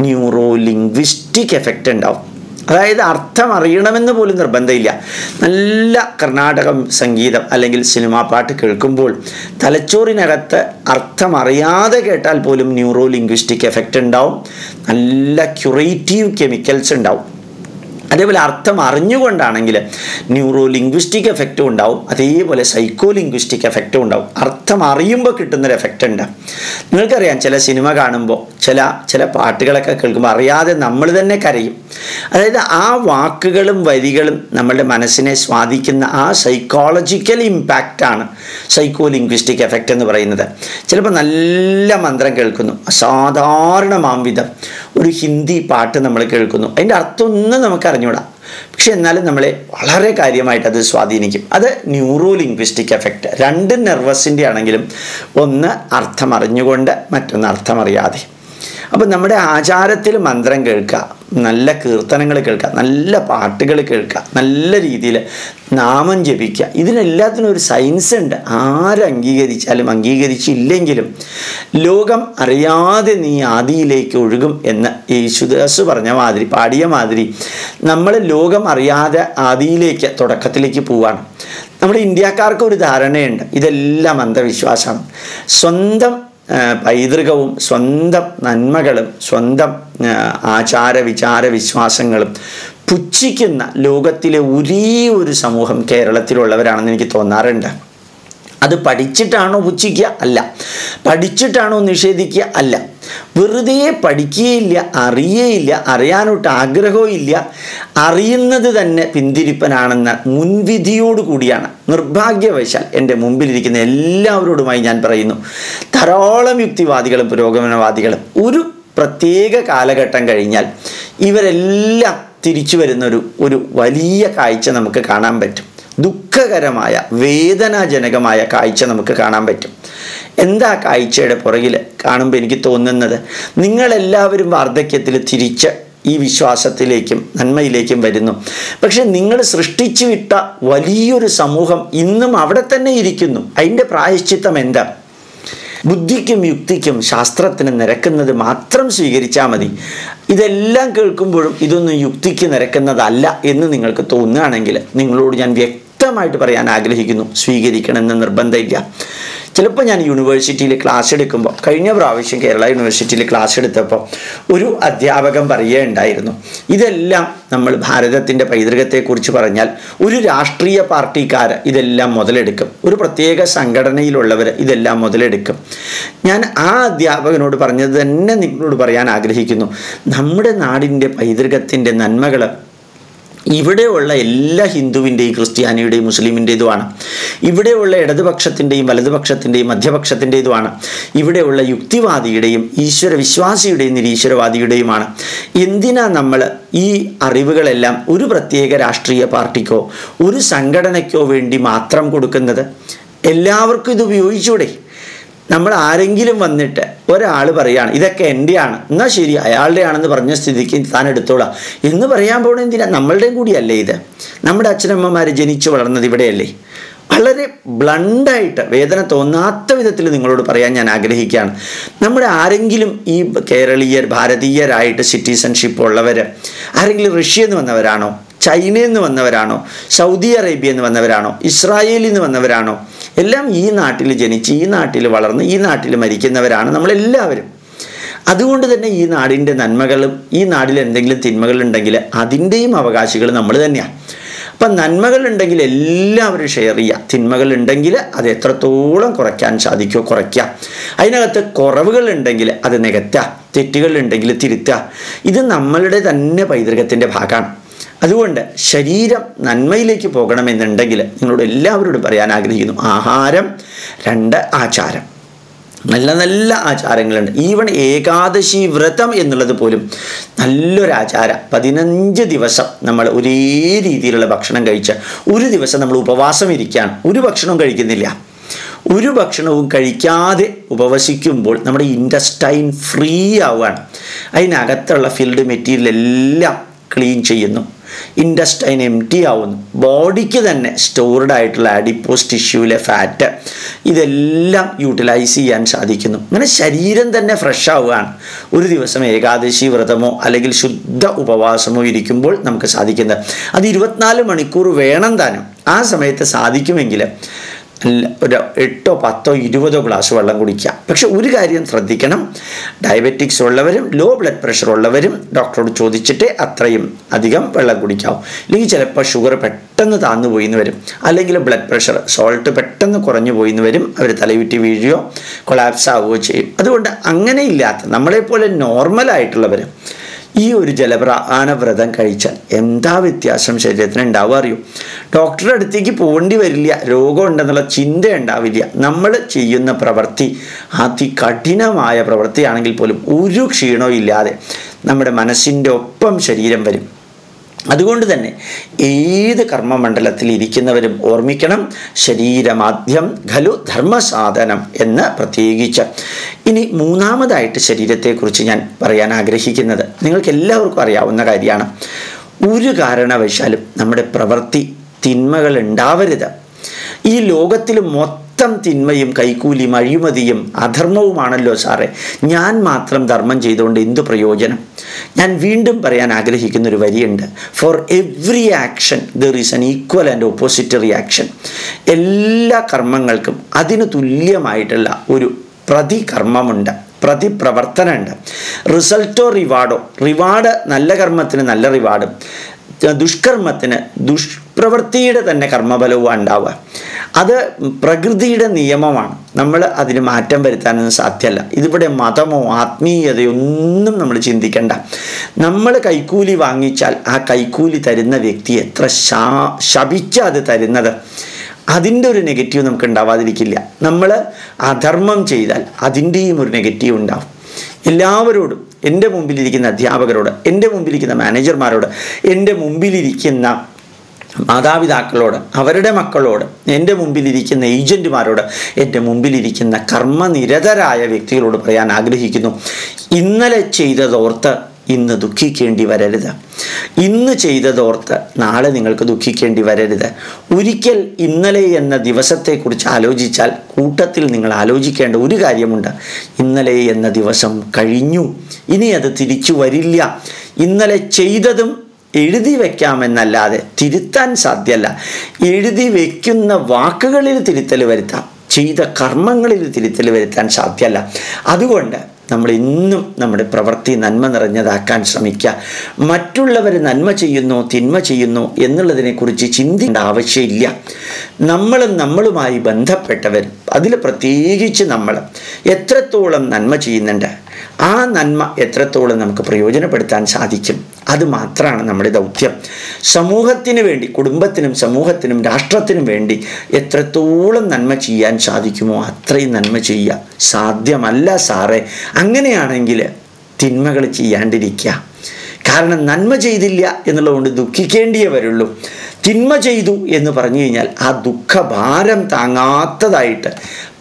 ന്യൂറോ ലിംഗ്വിസ്റ്റിക് എഫക്റ്റ് ഉണ്ടാവും. അതായത് അർത്ഥം അറിയണമെന്ന് പോലും നിർബന്ധമില്ല. നല്ല കർണാടക സംഗീതം അല്ലെങ്കിൽ സിനിമാ പാട്ട് കേൾക്കുമ്പോൾ തലച്ചോറിനകത്ത് അർത്ഥം അറിയാതെ കേട്ടാൽ പോലും ന്യൂറോ ലിംഗ്വിസ്റ്റിക് എഫക്റ്റ് ഉണ്ടാവും. നല്ല ക്യൂറേറ്റീവ് കെമിക്കൽസ് ഉണ്ടാവും. അതേപോലെ അർത്ഥം അറിഞ്ഞുകൊണ്ടാണെങ്കിൽ ന്യൂറോ ലിംഗ്വിസ്റ്റിക് എഫക്റ്റും ഉണ്ടാവും. അതേപോലെ സൈക്കോ ലിംഗ്വിസ്റ്റിക് എഫക്റ്റും ഉണ്ടാവും. അർത്ഥം അറിയുമ്പോൾ കിട്ടുന്നൊരു എഫക്റ്റ് ഉണ്ട് നിങ്ങൾക്കറിയാം ചില സിനിമ കാണുമ്പോൾ ചില ചില പാട്ടുകളൊക്കെ കേൾക്കുമ്പോൾ അറിയാതെ നമ്മൾ തന്നെ കരയും. അതായത് ആ വാക്കുകളും വരികളും നമ്മളുടെ മനസ്സിനെ സ്വാധീനിക്കുന്ന ആ സൈക്കോളജിക്കൽ ഇമ്പാക്റ്റാണ് സൈക്കോ ലിംഗ്വിസ്റ്റിക് എഫക്റ്റ് എന്ന് പറയുന്നത്. ചിലപ്പോൾ നല്ല മന്ത്രം കേൾക്കുന്നു അസാധാരണമാം വിധം ഒരു ഹിന്ദി പാട്ട് നമ്മൾ കേൾക്കുന്നു. അതിന്റെ അർത്ഥം ഒന്നും നമുക്ക് അറിഞ്ഞൂടാം. പക്ഷെ എന്നാലും നമ്മളെ വളരെ കാര്യമായിട്ട് അത് സ്വാധീനിക്കും. അത് ന്യൂറോ ലിംഗ്വിസ്റ്റിക് എഫക്റ്റ് രണ്ട് നെർവസിന്റെ ആണെങ്കിലും ഒന്ന് അർത്ഥം അറിഞ്ഞുകൊണ്ട് മറ്റൊന്ന് അർത്ഥം അറിയാതെ. അപ്പം നമ്മുടെ ആചാരത്തിൽ മന്ത്രം കേൾക്കുക നല്ല കീർത്തനങ്ങൾ കേൾക്കുക നല്ല പാട്ടുകൾ കേൾക്കുക നല്ല രീതിയിൽ നാമം ജപിക്കുക. ഇതിനെല്ലാത്തിനും ഒരു സയൻസ് ഉണ്ട്. ആരംഗീകരിച്ചാലും അംഗീകരിച്ചാലും അംഗീകരിച്ചില്ലെങ്കിലും ലോകം അറിയാതെ നീ ആദിയിലേക്ക് ഒഴുകും എന്ന് യേശുദാസ് പറഞ്ഞ മാതിരി പാടിയ മാതിരി നമ്മൾ ലോകം അറിയാതെ ആദിയിലേക്ക് തുടക്കത്തിലേക്ക് പോവാണ്. നമ്മുടെ ഇന്ത്യക്കാർക്ക് ഒരു ധാരണയുണ്ട്. ഇതെല്ലാം അന്ധവിശ്വാസമാണ്. സ്വന്തം പൈതൃകവും സ്വന്തം നന്മകളും സ്വന്തം ആചാര വിചാര വിശ്വാസങ്ങളും പുച്ഛിക്കുന്ന ലോകത്തിലെ ഒരേ ഒരു സമൂഹം കേരളത്തിലുള്ളവരാണെന്ന് എനിക്ക് തോന്നാറുണ്ട്. അത് പഠിച്ചിട്ടാണോ പുച്ഛിക്കുക? അല്ല. പഠിച്ചിട്ടാണോ നിഷേധിക്കുക? അല്ല. വെറുതെ പഠിക്കുകയില്ല അറിയേയില്ല അറിയാനൊട്ട് ആഗ്രഹവും ഇല്ല അറിയുന്നത് തന്നെ പിന്തിരിപ്പനാണെന്ന മുൻവിധിയോട് കൂടിയാണ്. നിർഭാഗ്യവശാൽ എന്റെ മുമ്പിലിരിക്കുന്ന എല്ലാവരോടുമായി ഞാൻ പറയുന്നു. ധാരാളം യുക്തിവാദികളും പുരോഗമനവാദികളും ഒരു പ്രത്യേക കാലഘട്ടം കഴിഞ്ഞാൽ ഇവരെല്ലാം തിരിച്ചു വരുന്ന ഒരു ഒരു വലിയ കാഴ്ച നമുക്ക് കാണാൻ പറ്റും. ദുഃഖകരമായ വേദനാജനകമായ കാഴ്ച നമുക്ക് കാണാൻ പറ്റും. എന്താ കാഴ്ചയുടെ പുറകിൽ കാണുമ്പോൾ എനിക്ക് തോന്നുന്നത്? നിങ്ങളെല്ലാവരും വാർദ്ധക്യത്തിൽ തിരിച്ച് ഈ വിശ്വാസത്തിലേക്കും നന്മയിലേക്കും വരുന്നു. പക്ഷെ നിങ്ങൾ സൃഷ്ടിച്ചു വിട്ട വലിയൊരു സമൂഹം ഇന്നും അവിടെ തന്നെ ഇരിക്കുന്നു. അതിന്റെ പ്രായശ്ചിത്തം എന്താ? ബുദ്ധിക്കും യുക്തിക്കും ശാസ്ത്രത്തിന് നിരക്കുന്നത് മാത്രം സ്വീകരിച്ചാൽ മതി. ഇതെല്ലാം കേൾക്കുമ്പോഴും ഇതൊന്നും യുക്തിക്ക് നിരക്കുന്നതല്ല എന്ന് നിങ്ങൾക്ക് തോന്നുകയാണെങ്കിൽ നിങ്ങളോട് ഞാൻ വ്യക്തമായിട്ട് പറയാൻ ആഗ്രഹിക്കുന്നു. സ്വീകരിക്കണമെന്ന് നിർബന്ധമില്ല. ചിലപ്പോൾ ഞാൻ യൂണിവേഴ്സിറ്റിയിൽ ക്ലാസ് എടുക്കുമ്പോൾ കഴിഞ്ഞ പ്രാവശ്യം കേരള യൂണിവേഴ്സിറ്റിയിൽ ക്ലാസ് എടുത്തപ്പോൾ ഒരു അധ്യാപകൻ പറയുകയുണ്ടായിരുന്നു. ഇതെല്ലാം നമ്മൾ ഭാരതത്തിന്റെ പൈതൃകത്തെക്കുറിച്ച് പറഞ്ഞാൽ ഒരു രാഷ്ട്രീയ പാർട്ടിക്കാർ ഇതെല്ലാം മുതലെടുക്കും. ഒരു പ്രത്യേക സംഘടനയിലുള്ളവർ ഇതെല്ലാം മുതലെടുക്കും. ഞാൻ ആ അധ്യാപകനോട് പറഞ്ഞത് തന്നെ നിങ്ങളോട് പറയാൻ ആഗ്രഹിക്കുന്നു. നമ്മുടെ നാടിന്റെ പൈതൃകത്തിന്റെ നന്മകൾ ഇവിടെയുള്ള എല്ലാ ഹിന്ദുവിന്റെയും ക്രിസ്ത്യാനിയുടെയും മുസ്ലിമിന്റെതുമാണ്. ഇവിടെയുള്ള ഇടതുപക്ഷത്തിന്റെയും വലതുപക്ഷത്തിന്റെയും മധ്യപക്ഷത്തിന്റെതുമാണ്. ഇവിടെയുള്ള യുക്തിവാദിയുടെയും ഈശ്വര വിശ്വാസിയുടെയും നിരീശ്വരവാദിയുടെയുമാണ്. എന്തിനാ നമ്മൾ ഈ അറിവുകളെല്ലാം ഒരു പ്രത്യേക രാഷ്ട്രീയ പാർട്ടിക്കോ ഒരു സംഘടനയ്ക്കോ വേണ്ടി മാത്രം കൊടുക്കുന്നത്? എല്ലാവർക്കും ഇത് ഉപയോഗിച്ചൂടെ? നമ്മൾ ആരെങ്കിലും വന്നിട്ട് ഒരാൾ പറയുകയാണ് ഇതൊക്കെ എന്റെയാണ് എന്നാൽ ശരി അയാളുടെ ആണെന്ന് പറഞ്ഞ സ്ഥിതിക്ക് താൻ എടുത്തോളാം. എന്ന് പറയാൻ പോകണ എന്തിനാ? നമ്മളുടെയും കൂടിയല്ലേ ഇത്. നമ്മുടെ അച്ഛനമ്മമാർ ജനിച്ചു വളർന്നത് ഇവിടെയല്ലേ. വളരെ ബ്ലണ്ടായിട്ട് വേദന തോന്നാത്ത വിധത്തിൽ നിങ്ങളോട് പറയാൻ ഞാൻ ആഗ്രഹിക്കുകയാണ്. നമ്മുടെ ആരെങ്കിലും ഈ കേരളീയർ ഭാരതീയരായിട്ട് സിറ്റിസൺഷിപ്പ് ഉള്ളവർ ആരെങ്കിലും റഷ്യയിൽ നിന്ന് വന്നവരാണോ ചൈനയിൽ നിന്ന് വന്നവരാണോ സൗദി അറേബ്യയിൽ നിന്ന് വന്നവരാണോ ഇസ്രായേലിൽ നിന്ന് വന്നവരാണോ എല്ലാം ഈ നാട്ടിൽ ജനിച്ച് ഈ നാട്ടിൽ വളർന്ന് ഈ നാട്ടിൽ മരിക്കുന്നവരാണ് നമ്മളെല്ലാവരും. അതുകൊണ്ട് തന്നെ ഈ നാടിന്റെ നന്മകളും ഈ നാടിൽ എന്തെങ്കിലും തിന്മകളുണ്ടെങ്കിൽ അതിന്റെയും അവകാശികൾ നമ്മൾ തന്നെയാണ് അപ്പം നന്മകളുണ്ടെങ്കിൽ എല്ലാവരും ഷെയർ ചെയ്യുക. തിന്മകളുണ്ടെങ്കിൽ അത് എത്രത്തോളം കുറയ്ക്കാൻ സാധിക്കുമോ കുറയ്ക്കുക. അതിനകത്ത് കുറവുകളുണ്ടെങ്കിൽ അത് നികത്തുക. തെറ്റുകളുണ്ടെങ്കിൽ തിരുത്തുക. ഇത് നമ്മളുടെ തന്നെ പൈതൃകത്തിന്റെ ഭാഗമാണ്. അതുകൊണ്ട് ശരീരം നന്മയിലേക്ക് പോകണമെന്നുണ്ടെങ്കിൽ നിങ്ങളോട് എല്ലാവരോടും പറയാൻ ആഗ്രഹിക്കുന്നു. ആഹാരം രണ്ട് ആചാരം. നല്ല നല്ല ആചാരങ്ങളുണ്ട്. ഈവൺ ഏകാദശി വ്രതം എന്നുള്ളത് പോലും നല്ലൊരു ആചാരം. പതിനഞ്ച് ദിവസം നമ്മൾ ഒരേ രീതിയിലുള്ള ഭക്ഷണം കഴിച്ച് ഒരു ദിവസം നമ്മൾ ഉപവാസം ഇരിക്കുകയാണ്. ഒരു ഭക്ഷണവും കഴിക്കുന്നില്ല. ഒരു ഭക്ഷണവും കഴിക്കാതെ ഉപവസിക്കുമ്പോൾ നമ്മുടെ ഇൻഡസ്റ്റൈൻ ഫ്രീ ആവുകയാണ്. അതിനകത്തുള്ള ഫീൽഡ് മെറ്റീരിയൽ എല്ലാം ക്ലീൻ ചെയ്യുന്നു. ഇൻഡസ്റ്റൈൻ എം ടി ആവുന്നു. ബോഡിക്ക് തന്നെ സ്റ്റോർഡ് ആയിട്ടുള്ള അഡിപ്പോസ് ടിഷ്യൂവിലെ ഫാറ്റ് ഇതെല്ലാം യൂട്ടിലൈസ് ചെയ്യാൻ സാധിക്കുന്നു. അങ്ങനെ ശരീരം തന്നെ ഫ്രഷ് ആവുകയാണ്. ഒരു ദിവസം ഏകാദശി വ്രതമോ അല്ലെങ്കിൽ ശുദ്ധ ഉപവാസമോ ഇരിക്കുമ്പോൾ നമുക്ക് സാധിക്കുന്നത്. അത് ഇരുപത്തിനാല് മണിക്കൂർ വേണം താനും. ആ സമയത്ത് സാധിക്കുമെങ്കിൽ ഒരു എട്ടോ പത്തോ ഇരുപതോ ഗ്ലാസ് വെള്ളം കുടിക്കുക. പക്ഷെ ഒരു കാര്യം ശ്രദ്ധിക്കണം. ഡയബറ്റിക്സ് ഉള്ളവരും ലോ ബ്ലഡ് പ്രഷർ ഉള്ളവരും ഡോക്ടറോട് ചോദിച്ചിട്ട് അത്രയും അധികം വെള്ളം കുടിക്കാവും. അല്ലെങ്കിൽ ചിലപ്പോൾ ഷുഗർ പെട്ടെന്ന് താന്നു പോയിന്ന് വരും. അല്ലെങ്കിൽ ബ്ലഡ് പ്രഷർ സോൾട്ട് പെട്ടെന്ന് കുറഞ്ഞു പോയിന്ന് വരും. അവർ തലവിറ്റി വീഴുകയോ കൊളാപ്സ് ആവുകയോ ചെയ്യും. അതുകൊണ്ട് അങ്ങനെ ഇല്ലാത്ത നമ്മളെപ്പോലെ നോർമലായിട്ടുള്ളവർ ഈ ഒരു ജലപ്രധാന വ്രതം കഴിച്ചാൽ എന്താ വ്യത്യാസം ശരീരത്തിന് ഉണ്ടാവുക അറിയൂ? ഡോക്ടറുടെ അടുത്തേക്ക് പോകേണ്ടി വരില്ല. രോഗം ഉണ്ടെന്നുള്ള ചിന്ത ഉണ്ടാവില്ല. നമ്മൾ ചെയ്യുന്ന പ്രവൃത്തി അതികഠിനമായ പ്രവൃത്തിയാണെങ്കിൽ പോലും ഒരു ക്ഷീണവും ഇല്ലാതെ നമ്മുടെ മനസ്സിന്റെ ഒപ്പം ശരീരം വരും. അതുകൊണ്ട് തന്നെ ഏത് കർമ്മമണ്ഡലത്തിൽ ഇരിക്കുന്നവരും ഓർമ്മിക്കണം ശരീരമാദ്യം ഖലു ധർമ്മസാധനം എന്ന് പ്രത്യേകിച്ച്. ഇനി മൂന്നാമതായിട്ട് ശരീരത്തെക്കുറിച്ച് ഞാൻ പറയാൻ ആഗ്രഹിക്കുന്നത് നിങ്ങൾക്ക് എല്ലാവർക്കും അറിയാവുന്ന കാര്യമാണ്. ഒരു കാരണവശാലും നമ്മുടെ പ്രവൃത്തി തിന്മകൾ ഉണ്ടാവരുത് ഈ ലോകത്തിൽ മൊത്തം തിന്മയും കൈക്കൂലിയും അഴിമതിയും അധർമ്മവുമാണല്ലോ സാറേ. ഞാൻ മാത്രം ധർമ്മം ചെയ്തുകൊണ്ട് എന്തു പ്രയോജനം? ഞാൻ വീണ്ടും പറയാൻ ആഗ്രഹിക്കുന്ന ഒരു വരിയുണ്ട്. For every action there is an equal and opposite reaction എല്ലാ കർമ്മങ്ങൾക്കും അതിന് തുല്യമായിട്ടുള്ള ഒരു പ്രതികർമ്മമുണ്ട് പ്രതിപ്രവർത്തനമുണ്ട്. റിസൾട്ടോ റിവാർഡോ റിവാർഡ് നല്ല കർമ്മത്തിന് നല്ല റിവാർഡും ദുഷ്കർമ്മത്തിന് ദുഷ്പ്രവൃത്തിയുടെ തന്നെ കർമ്മഫലവും ഉണ്ടാവുക. അത് പ്രകൃതിയുടെ നിയമമാണ്. നമ്മൾ അതിന് മാറ്റം വരുത്താനൊന്നും സാധ്യമല്ല. ഇതിവിടെ മതമോ ആത്മീയതയോ ഒന്നും നമ്മൾ ചിന്തിക്കേണ്ട. നമ്മൾ കൈക്കൂലി വാങ്ങിച്ചാൽ ആ കൈക്കൂലി തരുന്ന വ്യക്തി എത്ര ശാ അത് തരുന്നത്? അതിന്റെ ഒരു നെഗറ്റീവ് നമുക്ക് ഉണ്ടാവാതിരിക്കില്ല. നമ്മൾ അധർമ്മം ചെയ്താൽ അതിന്റെയും ഒരു നെഗറ്റീവ് ഉണ്ടാവും. എല്ലാവരോടും എന്റെ മുമ്പിലിരിക്കുന്ന അധ്യാപകരോട് എന്റെ മുമ്പിലിരിക്കുന്ന മാനേജർമാരോട് എന്റെ മുമ്പിലിരിക്കുന്ന മാതാപിതാക്കളോട് അവരുടെ മക്കളോട് എന്റെ മുമ്പിലിരിക്കുന്ന ഏജന്റുമാരോട് എന്റെ മുമ്പിലിരിക്കുന്ന കർമ്മനിരതരായ വ്യക്തികളോട് പറയാൻ ആഗ്രഹിക്കുന്നു. ഇന്നലെ ചെയ്തതോർത്ത് ഇന്ന് ദുഃഖിക്കേണ്ടി വരരുത്. ഇന്ന് ചെയ്തതോർത്ത് നാളെ നിങ്ങൾക്ക് ദുഃഖിക്കേണ്ടി വരരുത്. ഒരിക്കൽ ഇന്നലെ എന്ന ദിവസത്തെക്കുറിച്ച് ആലോചിച്ചാൽ കൂട്ടത്തിൽ നിങ്ങൾ ആലോചിക്കേണ്ട ഒരു കാര്യമുണ്ട്. ഇന്നലെ എന്ന ദിവസം കഴിഞ്ഞു. ഇനി അത് തിരിച്ചു വരില്ല. ഇന്നലെ ചെയ്തതും എഴുതി വയ്ക്കാമെന്നല്ലാതെ തിരുത്താൻ സാധ്യല്ല. എഴുതി വയ്ക്കുന്ന വാക്കുകളിൽ തിരുത്തൽ വരുത്താം. ചെയ്ത കർമ്മങ്ങളിൽ തിരുത്തൽ വരുത്താൻ സാധ്യമല്ല അതുകൊണ്ട് നമ്മൾ ഇന്നും നമ്മുടെ പ്രവൃത്തി നന്മ നിറഞ്ഞതാക്കാൻ ശ്രമിക്കുക. മറ്റുള്ളവർ നന്മ ചെയ്യുന്നു തിന്മ ചെയ്യുന്നു എന്നുള്ളതിനെക്കുറിച്ച് ചിന്തിക്കേണ്ട ആവശ്യമില്ല. നമ്മളും നമ്മളുമായി ബന്ധപ്പെട്ടവർ അതിൽ പ്രത്യേകിച്ച് നമ്മൾ എത്രത്തോളം നന്മ ചെയ്യുന്നുണ്ട് ആ നന്മ എത്രത്തോളം നമുക്ക് പ്രയോജനപ്പെടുത്താൻ സാധിക്കും? അത് മാത്രമാണ് നമ്മുടെ ദൗത്യം. സമൂഹത്തിന് വേണ്ടി കുടുംബത്തിനും സമൂഹത്തിനും രാഷ്ട്രത്തിനും വേണ്ടി എത്രത്തോളം നന്മ ചെയ്യാൻ സാധിക്കുമോ അത്രയും നന്മ ചെയ്യുക. സാധ്യമല്ല സാറേ. അങ്ങനെയാണെങ്കിൽ തിന്മകൾ ചെയ്യാണ്ടിരിക്കുക. കാരണം നന്മ ചെയ്തില്ല എന്നുള്ളതുകൊണ്ട് ദുഃഖിക്കേണ്ടിയേ വരുള്ളൂ. തിന്മ ചെയ്തു എന്ന് പറഞ്ഞു കഴിഞ്ഞാൽ ആ ദുഃഖഭാരം താങ്ങാത്തതായിട്ട്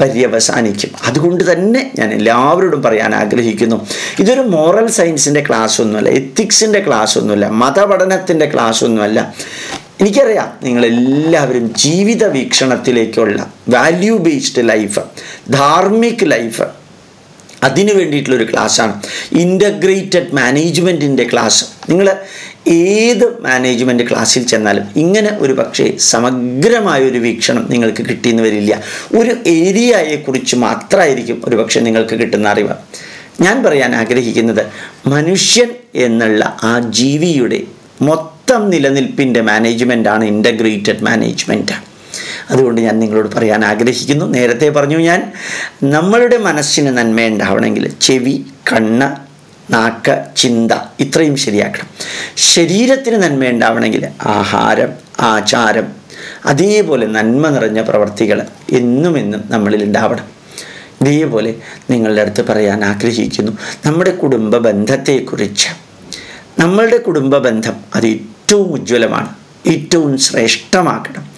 പര്യവസാനിക്കും. അതുകൊണ്ട് തന്നെ ഞാൻ എല്ലാവരോടും പറയാൻ ആഗ്രഹിക്കുന്നു. ഇതൊരു മോറൽ സയൻസിന്റെ ക്ലാസ് ഒന്നുമല്ല എത്തിക്സിന്റെ ക്ലാസ് ഒന്നുമല്ല മതപഠനത്തിന്റെ ക്ലാസ് ഒന്നുമല്ല. എനിക്കറിയാം നിങ്ങളെല്ലാവരും ജീവിത വീക്ഷണത്തിലേക്കുള്ള വാല്യൂ ബേസ്ഡ് ലൈഫ് ധാർമ്മിക് ലൈഫ് അതിന് വേണ്ടിയിട്ടുള്ളൊരു ക്ലാസ്സാണ് ഇന്റഗ്രേറ്റഡ് മാനേജ്മെന്റിന്റെ ക്ലാസ് നിങ്ങൾ ഏത് മാനേജ്മെന്റ് ക്ലാസ്സിൽ ചെന്നാലും ഇങ്ങനെ ഒരു പക്ഷേ സമഗ്രമായൊരു വീക്ഷണം നിങ്ങൾക്ക് കിട്ടിയെന്ന് വരില്ല. ഒരു ഏരിയയെക്കുറിച്ച് മാത്രമായിരിക്കും ഒരു പക്ഷേ നിങ്ങൾക്ക് കിട്ടുന്ന അറിവ്. ഞാൻ പറയാൻ ആഗ്രഹിക്കുന്നത് മനുഷ്യൻ എന്നുള്ള ആ ജീവിയുടെ മൊത്തം നിലനിൽപ്പിന്റെ മാനേജ്മെന്റാണ് ഇന്റഗ്രേറ്റഡ് മാനേജ്മെന്റ് അതുകൊണ്ട് ഞാൻ നിങ്ങളോട് പറയാൻ ആഗ്രഹിക്കുന്നു. നേരത്തെ പറഞ്ഞു ഞാൻ നമ്മളുടെ മനസ്സിന് നന്മയുണ്ടാവണമെങ്കിൽ ചെവി കണ്ണ് നാക്ക് ചിന്ത ഇത്രയും ശരിയാക്കണം. ശരീരത്തിന് നന്മയുണ്ടാവണമെങ്കിൽ ആഹാരം ആചാരം അതേപോലെ നന്മ നിറഞ്ഞ പ്രവർത്തികൾ എന്നും എന്നും നമ്മളിൽ ഉണ്ടാവണം. ഇതേപോലെ നിങ്ങളുടെ അടുത്ത് പറയാൻ ആഗ്രഹിക്കുന്നു. നമ്മുടെ കുടുംബ ബന്ധത്തെക്കുറിച്ച്. നമ്മളുടെ കുടുംബ ബന്ധം അത് ഏറ്റവും ഉജ്ജ്വലമാണ്. ഏറ്റവും ശ്രേഷ്ഠമാക്കണം.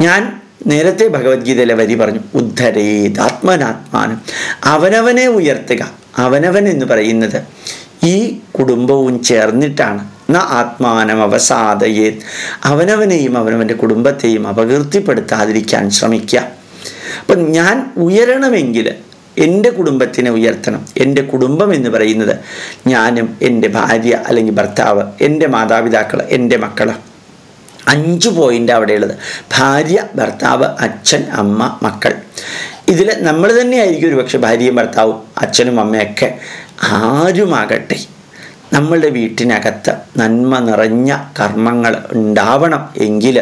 ഞാൻ നേരത്തെ ഭഗവത്ഗീതയിലെ വരി പറഞ്ഞു ഉദ്ധരേത് ആത്മനാത്മാനം അവനവനെ ഉയർത്തുക അവനവൻ എന്ന് പറയുന്നത്. ഈ കുടുംബവും ചേർന്നിട്ടാണ്. ന ആത്മാനം അവസാദയെ. അവനവനെയും അവനവന്റെ കുടുംബത്തെയും അപകീർത്തിപ്പെടുത്താതിരിക്കാൻ ശ്രമിക്കുക അപ്പം ഞാൻ ഉയരണമെങ്കിൽ എന്റെ കുടുംബത്തിനെ ഉയർത്തണം. എന്റെ കുടുംബം എന്ന് പറയുന്നത് ഞാനും എന്റെ ഭാര്യ അല്ലെങ്കിൽ ഭർത്താവ് എന്റെ മാതാപിതാക്കൾ എന്റെ മക്കൾ അഞ്ച് പോയിന്റ് അവിടെയുള്ളത് ഭാര്യ ഭർത്താവ് അച്ഛൻ അമ്മ മക്കൾ. ഇതിൽ നമ്മൾ തന്നെയായിരിക്കും ഒരു പക്ഷെ ഭാര്യയും ഭർത്താവും അച്ഛനും അമ്മയൊക്കെ ആരുമാകട്ടെ. നമ്മളുടെ വീട്ടിനകത്ത് നന്മ നിറഞ്ഞ കർമ്മങ്ങൾ ഉണ്ടാവണം എങ്കിൽ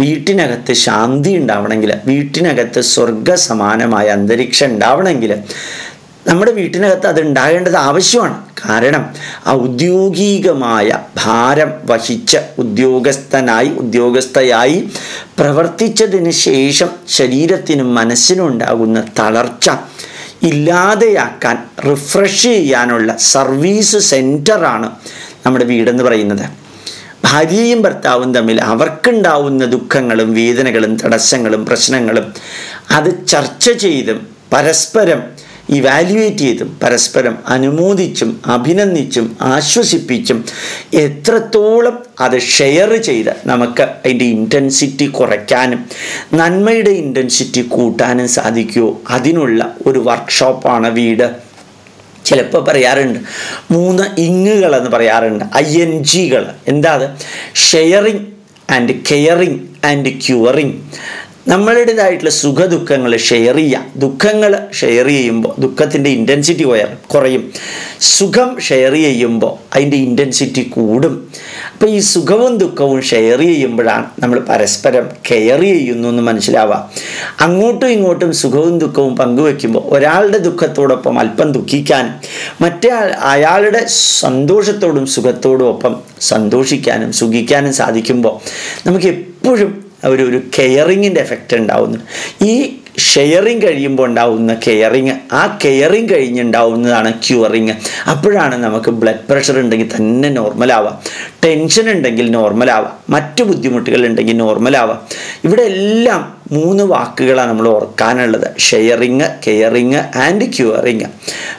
വീട്ടിനകത്ത് ശാന്തി ഉണ്ടാവണമെങ്കിൽ വീട്ടിനകത്ത് സ്വർഗസമാനമായ അന്തരീക്ഷം ഉണ്ടാവണമെങ്കിൽ നമ്മുടെ വീട്ടിനകത്ത് അത് ഉണ്ടാകേണ്ടത് ആവശ്യമാണ്. കാരണം ആ ഔദ്യോഗികമായ ഭാരം വഹിച്ച ഉദ്യോഗസ്ഥനായി ഉദ്യോഗസ്ഥയായി പ്രവർത്തിച്ചതിന് ശേഷം ശരീരത്തിനും മനസ്സിനും ഉണ്ടാകുന്ന തളർച്ച ഇല്ലാതെയാക്കാൻ റിഫ്രഷ് ചെയ്യാനുള്ള സർവീസ് സെന്ററാണ് നമ്മുടെ വീടെന്ന് പറയുന്നത്. ഭാര്യയും ഭർത്താവും തമ്മിൽ അവർക്കുണ്ടാവുന്ന ദുഃഖങ്ങളും വേദനകളും തടസ്സങ്ങളും പ്രശ്നങ്ങളും അത് ചർച്ച ചെയ്തും പരസ്പരം ഇവാലുവേറ്റ് ചെയ്തും പരസ്പരം അനുമോദിച്ചും അഭിനന്ദിച്ചും ആശ്വസിപ്പിച്ചും എത്രത്തോളം അത് ഷെയർ ചെയ്ത് നമുക്ക് അതിന്റെ ഇന്റൻസിറ്റി കുറയ്ക്കാനും നന്മയുടെ ഇന്റൻസിറ്റി കൂട്ടാനും സാധിക്കുമോ അതിനുള്ള ഒരു വർക്ക്ഷോപ്പാണ് വീട്. ചിലപ്പോൾ പറയാറുണ്ട് മൂന്ന് ഇങ്ങുകൾ എന്ന് പറയാറുണ്ട് ഐ എൻ ജികൾ എന്താ അത്? Sharing and caring and curing നമ്മളുടേതായിട്ടുള്ള സുഖദുഃഖങ്ങൾ ഷെയർ ചെയ്യുക. ദുഃഖങ്ങൾ ഷെയർ ചെയ്യുമ്പോൾ ദുഃഖത്തിന്റെ ഇന്റൻസിറ്റി കുറയും സുഖം ഷെയർ ചെയ്യുമ്പോൾ അതിന്റെ ഇന്റൻസിറ്റി കൂടും. അപ്പോൾ ഈ സുഖവും ദുഃഖവും ഷെയർ ചെയ്യുമ്പോഴാണ് നമ്മൾ പരസ്പരം കെയർ ചെയ്യുന്നു എന്ന് മനസ്സിലാവുക. അങ്ങോട്ടും ഇങ്ങോട്ടും സുഖവും ദുഃഖവും പങ്കുവെക്കുമ്പോൾ ഒരാളുടെ ദുഃഖത്തോടൊപ്പം അല്പം ദുഃഖിക്കാനും മറ്റേ അയാളുടെ സന്തോഷത്തോടും സുഖത്തോടും ഒപ്പം സന്തോഷിക്കാനും സുഖിക്കാനും സാധിക്കുമ്പോൾ നമുക്ക് എപ്പോഴും ഒരു ഒരു കെയറിങ്ങിന്റെ എഫക്റ്റ് ഉണ്ടാവുന്നു. ഈ ഷെയറിങ് കഴിയുമ്പോൾ ഉണ്ടാവുന്ന കെയറിങ്. ആ കെയറിങ് കഴിഞ്ഞുണ്ടാവുന്നതാണ് ക്യൂറിങ്. അപ്പോഴാണ് നമുക്ക് ബ്ലഡ് പ്രഷർ ഉണ്ടെങ്കിൽ തന്നെ നോർമലാവാം. ടെൻഷൻ ഉണ്ടെങ്കിൽ നോർമലാവാം. മറ്റു ബുദ്ധിമുട്ടുകൾ ഉണ്ടെങ്കിൽ നോർമലാവാം. ഇവിടെ എല്ലാം മൂന്ന് വാക്കുകളാണ് നമ്മൾ ഓർക്കാനുള്ളത്. Sharing caring and curing.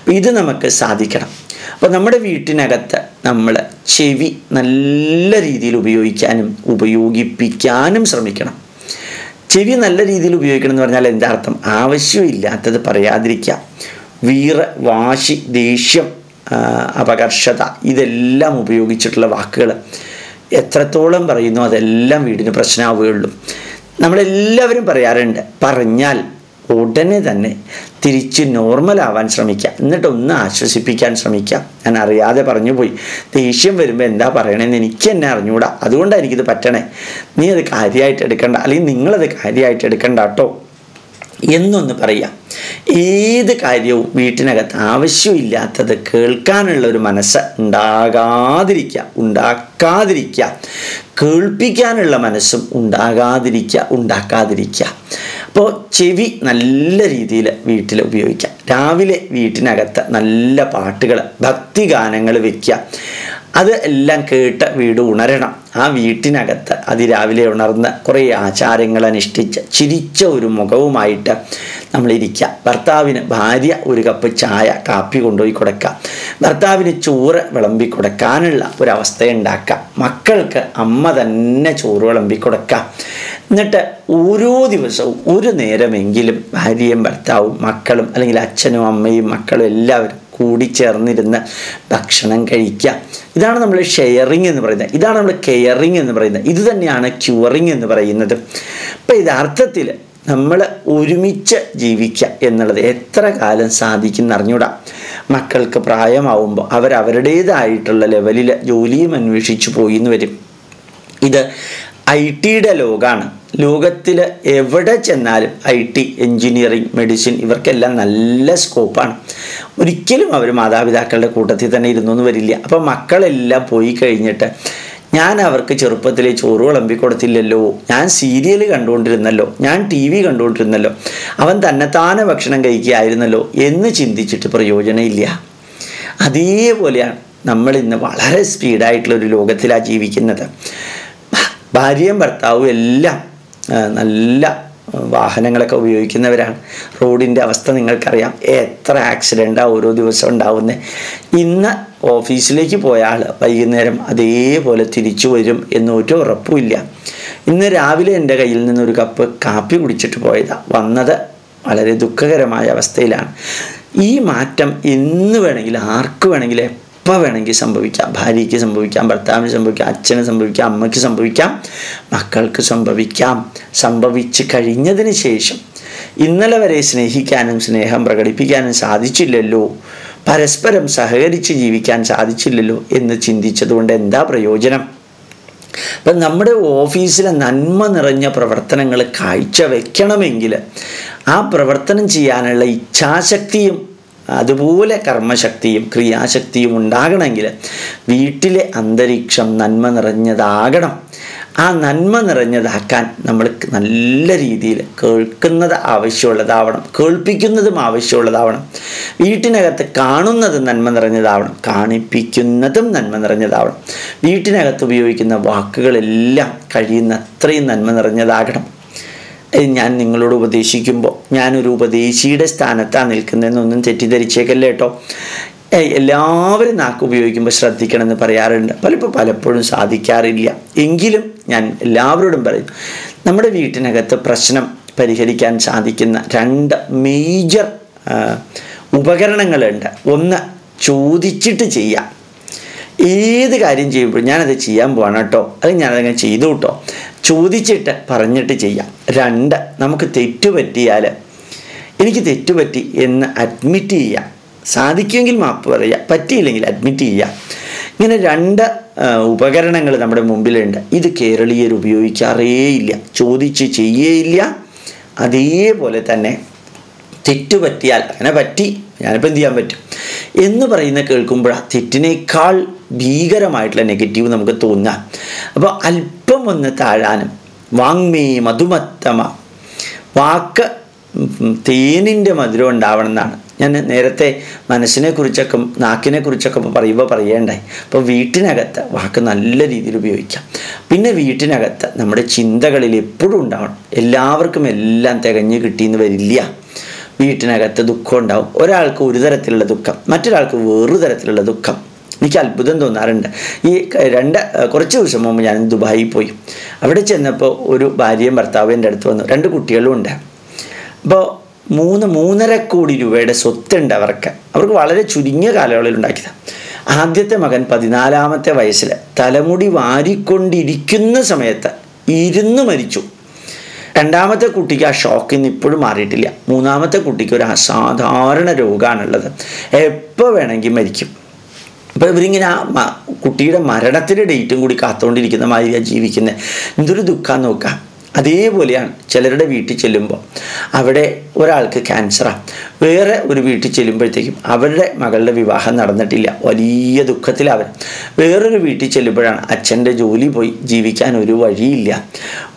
ഇത് നമുക്ക് സാധിക്കണം. അപ്പോൾ നമ്മുടെ വീട്ടിനകത്ത് നമ്മൾ ചെവി നല്ല രീതിയിൽ ഉപയോഗിക്കാനും ഉപയോഗിപ്പിക്കാനും ശ്രമിക്കണം. ചെവി നല്ല രീതിയിൽ ഉപയോഗിക്കണം എന്ന് പറഞ്ഞാൽ എന്താ അർത്ഥം? ആവശ്യമില്ലാത്തത് പറയാതിരിക്കുക. വീറ് വാശി ദേഷ്യം അപകർഷത ഇതെല്ലാം ഉപയോഗിച്ചിട്ടുള്ള വാക്കുകൾ. എത്രത്തോളം പറയുന്നു അതെല്ലാം വീടിന് പ്രശ്നമാവുകയുള്ളൂ. നമ്മളെല്ലാവരും പറയാറുണ്ട് പറഞ്ഞാൽ ഉടനെ തന്നെ തിരിച്ച് ആവാൻ ശ്രമിക്കുക എന്നിട്ട് ഒന്ന് ആശ്വസിപ്പിക്കാൻ ശ്രമിക്കുക ഞാൻ അറിയാതെ പറഞ്ഞു പോയി ദേഷ്യം വരുമ്പോൾ എന്താ പറയണേന്ന് എനിക്ക് എന്നെ അറിഞ്ഞുകൂടാ അതുകൊണ്ടാണ് എനിക്കിത് പറ്റണേ. നീ അത് കാര്യമായിട്ട് എടുക്കണ്ട. അല്ലെങ്കിൽ നിങ്ങളത് കാര്യമായിട്ട് എടുക്കണ്ട കേട്ടോ എന്നൊന്ന് പറയാം. ഏത് കാര്യവും വീട്ടിനകത്ത് ആവശ്യമില്ലാത്തത് കേൾക്കാനുള്ള ഒരു മനസ്സ് ഉണ്ടാകാതിരിക്കുക ഉണ്ടാക്കാതിരിക്കുക കേൾപ്പിക്കാനുള്ള മനസ്സും ഉണ്ടാകാതിരിക്കുക ഉണ്ടാക്കാതിരിക്കുക അപ്പോൾ ചെവി നല്ല രീതിയിൽ വീട്ടിൽ ഉപയോഗിക്കാം. രാവിലെ വീട്ടിനകത്ത് നല്ല പാട്ടുകൾ ഭക്തിഗാനങ്ങൾ വയ്ക്കുക. അത് എല്ലാം കേട്ട് വീട് ഉണരണം. ആ വീട്ടിനകത്ത് അതിരാവിലെ ഉണർന്ന് കുറേ ആചാരങ്ങൾ അനുഷ്ഠിച്ച് ചിരിച്ച ഒരു മുഖവുമായിട്ട് നമ്മളിരിക്കുക ഭർത്താവിന് ഭാര്യ ഒരു കപ്പ് ചായ കാപ്പി കൊണ്ടുപോയി കൊടുക്കുക ഭർത്താവിന് ചോറ് വിളമ്പി കൊടുക്കാനുള്ള ഒരവസ്ഥ ഉണ്ടാക്കുക മക്കൾക്ക് അമ്മ തന്നെ ചോറ് വിളമ്പി കൊടുക്കുക എന്നിട്ട് ഓരോ ദിവസവും ഒരു നേരമെങ്കിലും ഭാര്യയും ഭർത്താവും മക്കളും അല്ലെങ്കിൽ അച്ഛനും അമ്മയും മക്കളും എല്ലാവരും കൂടിച്ചേർന്നിരുന്ന് ഭക്ഷണം കഴിക്കുക. ഇതാണ് നമ്മൾ ഷെയറിങ് എന്ന് പറയുന്നത്. ഇതാണ് നമ്മൾ കെയറിങ് എന്ന് പറയുന്നത്. ഇത് തന്നെയാണ് ക്യൂറിങ് എന്ന് പറയുന്നത്. അപ്പം യഥാർത്ഥത്തിൽ നമ്മൾ ഒരുമിച്ച് ജീവിക്കുക എന്നുള്ളത് എത്ര കാലം സാധിക്കുന്ന അറിഞ്ഞൂടാ മക്കൾക്ക് പ്രായമാവുമ്പോൾ അവരവരുടേതായിട്ടുള്ള ലെവലിൽ ജോലിയും അന്വേഷിച്ചു പോയി എന്ന് വരും. ഇത് ഐ ടിയുടെ ലോകമാണ് ലോകത്തിൽ എവിടെ ചെന്നാലും ഐ ടി എൻജിനീയറിങ് മെഡിസിൻ ഇവർക്കെല്ലാം നല്ല സ്കോപ്പാണ് ഒരിക്കലും അവർ മാതാപിതാക്കളുടെ കൂട്ടത്തിൽ തന്നെ ഇരുന്നു എന്ന് വരില്ല. അപ്പോൾ മക്കളെല്ലാം പോയി കഴിഞ്ഞിട്ട് ഞാൻ അവർക്ക് ചെറുപ്പത്തിൽ ചോറ് വിളമ്പി കൊടുത്തില്ലല്ലോ. ഞാൻ സീരിയൽ കണ്ടുകൊണ്ടിരുന്നല്ലോ. ഞാൻ ടി വി കണ്ടുകൊണ്ടിരുന്നല്ലോ. അവൻ തന്നെത്താനെ ഭക്ഷണം കഴിക്കുകയായിരുന്നല്ലോ എന്ന് ചിന്തിച്ചിട്ട് പ്രയോജനമില്ല. അതേപോലെയാണ് നമ്മൾ ഇന്ന് വളരെ സ്പീഡായിട്ടുള്ള ഒരു ലോകത്തിലാണ് ജീവിക്കുന്നത്. ഭാര്യയും ഭർത്താവും എല്ലാം നല്ല വാഹനങ്ങളൊക്കെ ഉപയോഗിക്കുന്നവരാണ്. റോഡിന്റെ അവസ്ഥ നിങ്ങൾക്കറിയാം. എത്ര ആക്സിഡന്റാണ് ഓരോ ദിവസം ഉണ്ടാവുന്നത് ഇന്ന് ഓഫീസിലേക്ക് പോയ ആൾ വൈകുന്നേരം അതേപോലെ തിരിച്ചു വരും എന്നൊരു ഉറപ്പുമില്ല. ഇന്ന് രാവിലെ എന്റെ കയ്യിൽ നിന്നൊരു കപ്പ് കാപ്പി കുടിച്ചിട്ട് പോയതാണ് വന്നത് വളരെ ദുഃഖകരമായ അവസ്ഥയിലാണ്. ഈ മാറ്റം എന്ന് വേണമെങ്കിലും ആർക്ക് വേണമെങ്കിലും എപ്പോൾ വേണമെങ്കിൽ സംഭവിക്കാം ഭാര്യയ്ക്ക് സംഭവിക്കാം ഭർത്താവിന് സംഭവിക്കാം അച്ഛന് സംഭവിക്കാം അമ്മയ്ക്ക് സംഭവിക്കാം മക്കൾക്ക് സംഭവിക്കാം. സംഭവിച്ച് കഴിഞ്ഞതിന് ശേഷം ഇന്നലെ വരെ സ്നേഹിക്കാനും സ്നേഹം പ്രകടിപ്പിക്കാനും സാധിച്ചില്ലല്ലോ. പരസ്പരം സഹകരിച്ച് ജീവിക്കാൻ സാധിച്ചില്ലല്ലോ എന്ന് ചിന്തിച്ചതുകൊണ്ട് എന്താ പ്രയോജനം? അപ്പം നമ്മുടെ ഓഫീസിലെ നന്മ നിറഞ്ഞ പ്രവർത്തനങ്ങൾ കാഴ്ചവെക്കണമെങ്കിൽ ആ പ്രവർത്തനം ചെയ്യാനുള്ള ഇച്ഛാശക്തിയും അതുപോലെ കർമ്മശക്തിയും ക്രിയാശക്തിയും ഉണ്ടാകണമെങ്കിൽ വീട്ടിലെ അന്തരീക്ഷം നന്മ നിറഞ്ഞതാകണം. ആ നന്മ നിറഞ്ഞതാക്കാൻ നമ്മൾ നല്ല രീതിയിൽ കേൾക്കുന്നത് ആവശ്യമുള്ളതാവണം കേൾപ്പിക്കുന്നതും ആവശ്യമുള്ളതാവണം. വീട്ടിനകത്ത് കാണുന്നത് നന്മ നിറഞ്ഞതാവണം കാണിപ്പിക്കുന്നതും നന്മ നിറഞ്ഞതാവണം. വീട്ടിനകത്ത് ഉപയോഗിക്കുന്ന വാക്കുകളെല്ലാം കഴിയുന്ന അത്രയും നന്മ നിറഞ്ഞതാകണം. ഞാൻ നിങ്ങളോട് ഉപദേശിക്കുമ്പോൾ ഞാനൊരു ഉപദേശിയുടെ സ്ഥാനത്താണ് നിൽക്കുന്നതെന്നൊന്നും തെറ്റിദ്ധരിച്ചേക്കല്ലേ കേട്ടോ. എല്ലാവരും നാക്ക് ഉപയോഗിക്കുമ്പോൾ ശ്രദ്ധിക്കണമെന്ന് പറയാറുണ്ട്. പലപ്പോൾ പലപ്പോഴും സാധിക്കാറില്ല. എങ്കിലും ഞാൻ എല്ലാവരോടും പറയും നമ്മുടെ വീട്ടിനകത്ത് പ്രശ്നം പരിഹരിക്കാൻ സാധിക്കുന്ന രണ്ട് മേജർ ഉപകരണങ്ങളുണ്ട്. ഒന്ന് ചോദിച്ചിട്ട് ചെയ്യാം. ഏത് കാര്യം ചെയ്യുമ്പോഴും ഞാനത് ചെയ്യാൻ പോകണം കേട്ടോ. അത് ഞാനതങ്ങനെ ചെയ്തു കേട്ടോ ചോദിച്ചിട്ട് പറഞ്ഞിട്ട് ചെയ്യാം. രണ്ട് നമുക്ക് തെറ്റുപറ്റിയാൽ എനിക്ക് തെറ്റുപറ്റി എന്ന് അഡ്മിറ്റ് ചെയ്യാം. സാധിക്കുമെങ്കിൽ മാപ്പ് പറയാം. പറ്റിയില്ലെങ്കിൽ അഡ്മിറ്റ് ചെയ്യാം. ഇങ്ങനെ രണ്ട് ഉപകരണങ്ങൾ നമ്മുടെ മുമ്പിലുണ്ട്. ഇത് കേരളീയർ ഉപയോഗിക്കാറേയില്ല. ചോദിച്ച് ചെയ്യേയില്ല. അതേപോലെ തന്നെ തെറ്റുപറ്റിയാൽ അങ്ങനെ പറ്റി ഞാനിപ്പോൾ എന്ത് ചെയ്യാൻ പറ്റും? എന്ന് പറയുന്ന ആ തെറ്റിനേക്കാൾ ഭീകരമായിട്ടുള്ള നെഗറ്റീവ് നമുക്ക് തോന്നുക. അപ്പോൾ അല്പം ഒന്ന് താഴാനും. വാങ്മേ മധുമത്തമ. വാക്ക് തേനിന്റെ മധുരം ഉണ്ടാവണം എന്നാണ്. ഞാൻ നേരത്തെ മനസ്സിനെ കുറിച്ചൊക്കെ നാക്കിനെ കുറിച്ചൊക്കെ പറയുമ്പോൾ പറയേണ്ടായി അപ്പോൾ വീട്ടിനകത്ത് വാക്ക് നല്ല രീതിയിൽ ഉപയോഗിക്കാം. പിന്നെ വീട്ടിനകത്ത് നമ്മുടെ ചിന്തകളിൽ എപ്പോഴും ഉണ്ടാവണം. എല്ലാവർക്കും എല്ലാം തികഞ്ഞു കിട്ടിയെന്ന് വരില്ല. വീട്ടിനകത്ത് ദുഃഖം ഉണ്ടാവും. ഒരാൾക്ക് ഒരു തരത്തിലുള്ള ദുഃഖം മറ്റൊരാൾക്ക് വേറൊരു തരത്തിലുള്ള ദുഃഖം. എനിക്ക് അത്ഭുതം തോന്നാറുണ്ട്. ഈ രണ്ട് കുറച്ച് ദിവസം മുമ്പ് ഞാൻ ദുബായിൽ പോയി. അവിടെ ചെന്നപ്പോൾ ഒരു ഭാര്യയും ഭർത്താവും എന്റെ അടുത്ത് വന്നു. രണ്ട് കുട്ടികളും ഉണ്ട്. അപ്പോൾ മൂന്ന് മൂന്നര കോടി രൂപയുടെ സ്വത്തുണ്ട് അവർക്ക്. അവർക്ക് വളരെ ചുരുങ്ങിയ കാലയളവിൽ ഉണ്ടാക്കിയത്. ആദ്യത്തെ മകൻ പതിനാലാമത്തെ വയസ്സിൽ തലമുടി വാരിക്കൊണ്ടിരിക്കുന്ന സമയത്ത് ഇരുന്ന് മരിച്ചു. രണ്ടാമത്തെ കുട്ടിക്ക് ആ ഷോക്കിൽ നിന്ന് ഇപ്പോഴും മാറിയിട്ടില്ല. മൂന്നാമത്തെ കുട്ടിക്ക് ഒരു അസാധാരണ രോഗമാണുള്ളത് എപ്പോൾ വേണമെങ്കിൽ മരിക്കും. അപ്പോൾ ഇവരിങ്ങനെ ആ കുട്ടിയുടെ മരണത്തിന്റെ ഡേറ്റും കൂടി കാത്തുകൊണ്ടിരിക്കുന്ന മാതിരിയാണ് ജീവിക്കുന്നത് എന്തൊരു ദുഃഖം നോക്കാം. അതേപോലെയാണ് ചിലരുടെ വീട്ടിൽ ചെല്ലുമ്പോൾ അവിടെ ഒരാൾക്ക് ക്യാൻസറാണ് വേറെ ഒരു വീട്ടിൽ ചെല്ലുമ്പോഴത്തേക്കും അവരുടെ മകളുടെ വിവാഹം നടന്നിട്ടില്ല. വലിയ ദുഃഖത്തിലവർ വേറൊരു വീട്ടിൽ ചെല്ലുമ്പോഴാണ് അച്ഛന്റെ ജോലി പോയി ജീവിക്കാൻ ഒരു വഴിയില്ല.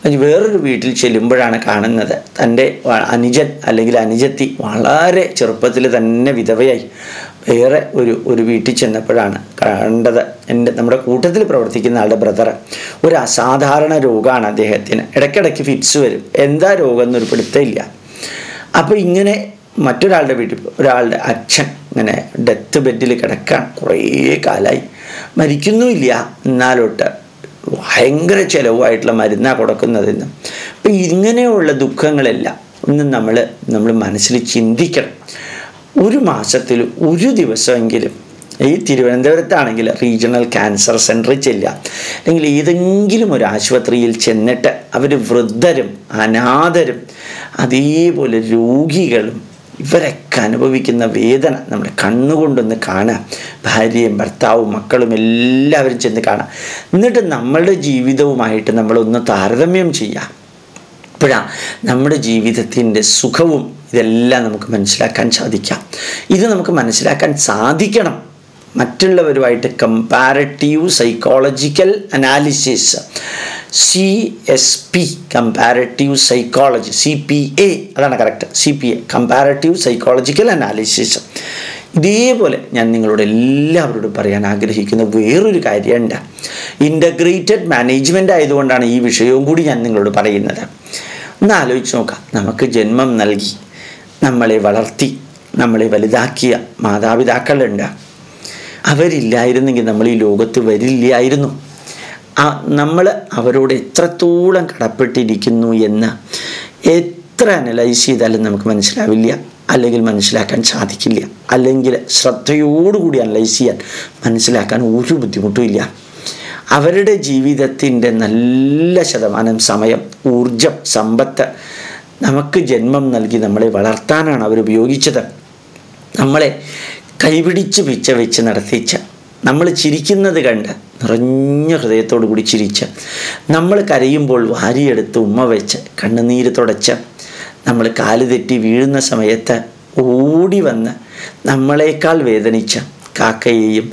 വേറൊരു വീട്ടിൽ ചെല്ലുമ്പോഴാണ് കാണുന്നത് തന്റെ അനുജൻ അല്ലെങ്കിൽ അനുജത്തി വളരെ ചെറുപ്പത്തിൽ തന്നെ വിധവയായി. വേറെ ഒരു ഒരു വീട്ടിൽ ചെന്നപ്പോഴാണ് കണ്ടത് എന്റെ നമ്മുടെ കൂട്ടത്തിൽ പ്രവർത്തിക്കുന്ന ആളുടെ ബ്രദർ ഒരു അസാധാരണ രോഗമാണ് അദ്ദേഹത്തിന്. ഇടയ്ക്കിടയ്ക്ക് ഫിറ്റ്സ് വരും. എന്താ രോഗം എന്നൊരു പിടുത്തമില്ല. അപ്പോൾ ഇങ്ങനെ മറ്റൊരാളുടെ വീട്ടിൽ ഒരാളുടെ അച്ഛൻ ഇങ്ങനെ ഡെത്ത് ബെഡിൽ കിടക്കാൻ കുറേ കാലമായി മരിക്കുന്നുമില്ല. എന്നാലോട്ട് ഭയങ്കര ചിലവായിട്ടുള്ള മരുന്നാണ് കൊടുക്കുന്നതെന്ന്. അപ്പം ഇങ്ങനെയുള്ള ദുഃഖങ്ങളെല്ലാം ഒന്ന് നമ്മൾ നമ്മൾ മനസ്സിൽ ചിന്തിക്കണം. ഒരു മാസത്തിൽ ഒരു ദിവസമെങ്കിലും ഈ തിരുവനന്തപുരത്താണെങ്കിൽ റീജിയണൽ ക്യാൻസർ സെന്ററിൽ ചെല്ലുക. അല്ലെങ്കിൽ ഏതെങ്കിലും ഒരു ആശുപത്രിയിൽ ചെന്നിട്ട് അവർ വൃദ്ധരും അനാഥരും അതേപോലെ രോഗികളും ഇവരൊക്കെ അനുഭവിക്കുന്ന വേദന നമ്മുടെ കണ്ണുകൊണ്ടൊന്ന് കാണുക. ഭാര്യയും ഭർത്താവും മക്കളും എല്ലാവരും ചെന്ന് കാണാം എന്നിട്ട് നമ്മളുടെ ജീവിതവുമായിട്ട് നമ്മളൊന്ന് താരതമ്യം ചെയ്യുക. അപ്പോഴാണ് നമ്മുടെ ജീവിതത്തിന്റെ സുഖവും ഇതെല്ലാം നമുക്ക് മനസ്സിലാക്കാൻ സാധിക്കാം ഇത് നമുക്ക് മനസ്സിലാക്കാൻ സാധിക്കണം. മറ്റുള്ളവരുമായിട്ട് comparative psychological analysis C S P comparative psychology C P A അതാണ് correct C P A comparative psychological analysis ഇതേപോലെ ഞാൻ നിങ്ങളോട് എല്ലാവരോടും പറയാൻ ആഗ്രഹിക്കുന്ന വേറൊരു കാര്യമുണ്ട്. ഇന്റഗ്രേറ്റഡ് മാനേജ്മെന്റ് ആയതുകൊണ്ടാണ് ഈ വിഷയവും കൂടി ഞാൻ നിങ്ങളോട് പറയുന്നത്. ഒന്ന് ആലോചിച്ച് നോക്കാം. നമുക്ക് ജന്മം നൽകി നമ്മളെ വളർത്തി നമ്മളെ വലുതാക്കിയ മാതാപിതാക്കളുണ്ട്. അവരില്ലായിരുന്നെങ്കിൽ നമ്മൾ ഈ ലോകത്ത് വരില്ലായിരുന്നു. നമ്മൾ അവരോട് എത്രത്തോളം കടപ്പെട്ടിരിക്കുന്നു എന്ന് എത്ര അനലൈസ് ചെയ്താലും നമുക്ക് മനസ്സിലാവില്ല അല്ലെങ്കിൽ മനസ്സിലാക്കാൻ സാധിക്കില്ല അല്ലെങ്കിൽ ശ്രദ്ധയോടുകൂടി അനലൈസ് ചെയ്യാൻ മനസ്സിലാക്കാൻ ഒരു ബുദ്ധിമുട്ടും ഇല്ല. അവരുടെ ജീവിതത്തിന്റെ നല്ല ശതമാനം സമയം ഊർജം സമ്പത്ത് നമുക്ക് ജന്മം നൽകി നമ്മളെ വളർത്താനാണ് അവർ ഉപയോഗിച്ചത് നമ്മളെ കൈപിടിച്ച് പിച്ച വെച്ച് നടത്തിച്ച നമ്മൾ ചിരിക്കുന്നത് കണ്ട് നിറഞ്ഞ ഹൃദയത്തോടു കൂടി ചിരിച്ച് നമ്മൾ കരയുമ്പോൾ വാരിയെടുത്ത് ഉമ്മ വെച്ച് കണ്ണുനീര് തുടച്ച നമ്മൾ കാൽ തെറ്റി വീഴുന്ന സമയത്ത് ഓടി വന്ന് നമ്മളെക്കാൾ വേദനിച്ച് കാക്കയെയും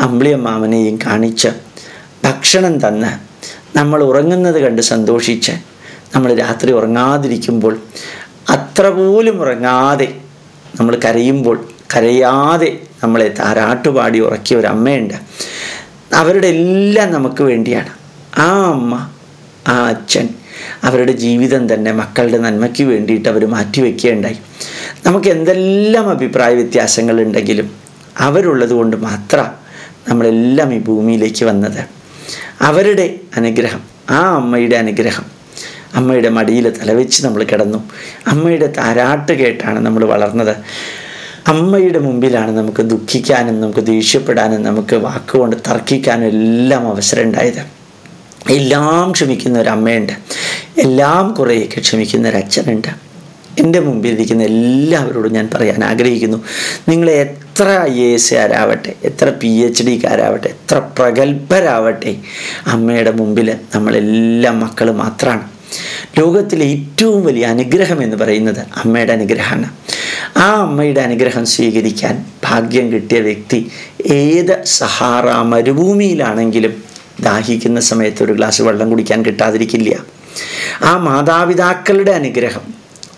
അമ്പിളിയമ്മാവനെയും കാണിച്ച് ഭക്ഷണം തന്ന് നമ്മൾ ഉറങ്ങുന്നത് കണ്ട് സന്തോഷിച്ച് നമ്മൾ രാത്രി ഉറങ്ങാതിരിക്കുമ്പോൾ അത്ര പോലും ഉറങ്ങാതെ നമ്മൾ കരയുമ്പോൾ കരയാതെ നമ്മളെ താരാട്ടുപാടി ഉറക്കിയ ഒരു അമ്മയുണ്ട്. അവരുടെ എല്ലാം നമുക്ക് വേണ്ടിയാണ്. ആ അമ്മ ആ അച്ഛൻ അവരുടെ ജീവിതം തന്നെ മക്കളുടെ നന്മയ്ക്ക് വേണ്ടിയിട്ട് അവർ മാറ്റിവെക്കുകയുണ്ടായി. നമുക്ക് എന്തെല്ലാം അഭിപ്രായ വ്യത്യാസങ്ങളുണ്ടെങ്കിലും അവരുള്ളത് കൊണ്ട് മാത്രം നമ്മളെല്ലാം ഈ ഭൂമിയിലേക്ക് വന്നത്. അവരുടെ അനുഗ്രഹം ആ അമ്മയുടെ അനുഗ്രഹം. അമ്മയുടെ മടിയിൽ തലവെച്ച് നമ്മൾ കിടന്നു. അമ്മയുടെ താരാട്ട് കേട്ടാണ് നമ്മൾ വളർന്നത്. അമ്മയുടെ മുമ്പിലാണ് നമുക്ക് ദുഃഖിക്കാനും നമുക്ക് ദേഷ്യപ്പെടാനും നമുക്ക് വാക്കുകൊണ്ട് തർക്കിക്കാനും എല്ലാം അവസരം ഉണ്ടായത്. എല്ലാം ക്ഷമിക്കുന്ന ഒരു അമ്മയുണ്ട്. എല്ലാം കുറേയൊക്കെ ക്ഷമിക്കുന്ന ഒരു അച്ഛനുണ്ട്. എന്റെ മുമ്പിൽ ഇരിക്കുന്ന എല്ലാവരോടും ഞാൻ പറയാൻ ആഗ്രഹിക്കുന്നു. നിങ്ങൾ എത്ര ഐ എ എസ്സുകാരാവട്ടെ എത്ര പി എച്ച് ഡിക്കാരാവട്ടെ എത്ര പ്രഗത്ഭരാവട്ടെ അമ്മയുടെ മുമ്പിൽ നമ്മളെല്ലാം മക്കൾ മാത്രമാണ് ലോകത്തിലെ ഏറ്റവും വലിയ അനുഗ്രഹം എന്ന് പറയുന്നത് അമ്മയുടെ അനുഗ്രഹമാണ്. ആ അമ്മയുടെ അനുഗ്രഹം സ്വീകരിക്കാൻ ഭാഗ്യം കിട്ടിയ വ്യക്തി ഏത് സഹാറ മരുഭൂമിയിലാണെങ്കിലും ദാഹിക്കുന്ന സമയത്ത് ഒരു ഗ്ലാസ് വെള്ളം കുടിക്കാൻ കിട്ടാതിരിക്കില്ല. ആ മാതാപിതാക്കളുടെ അനുഗ്രഹം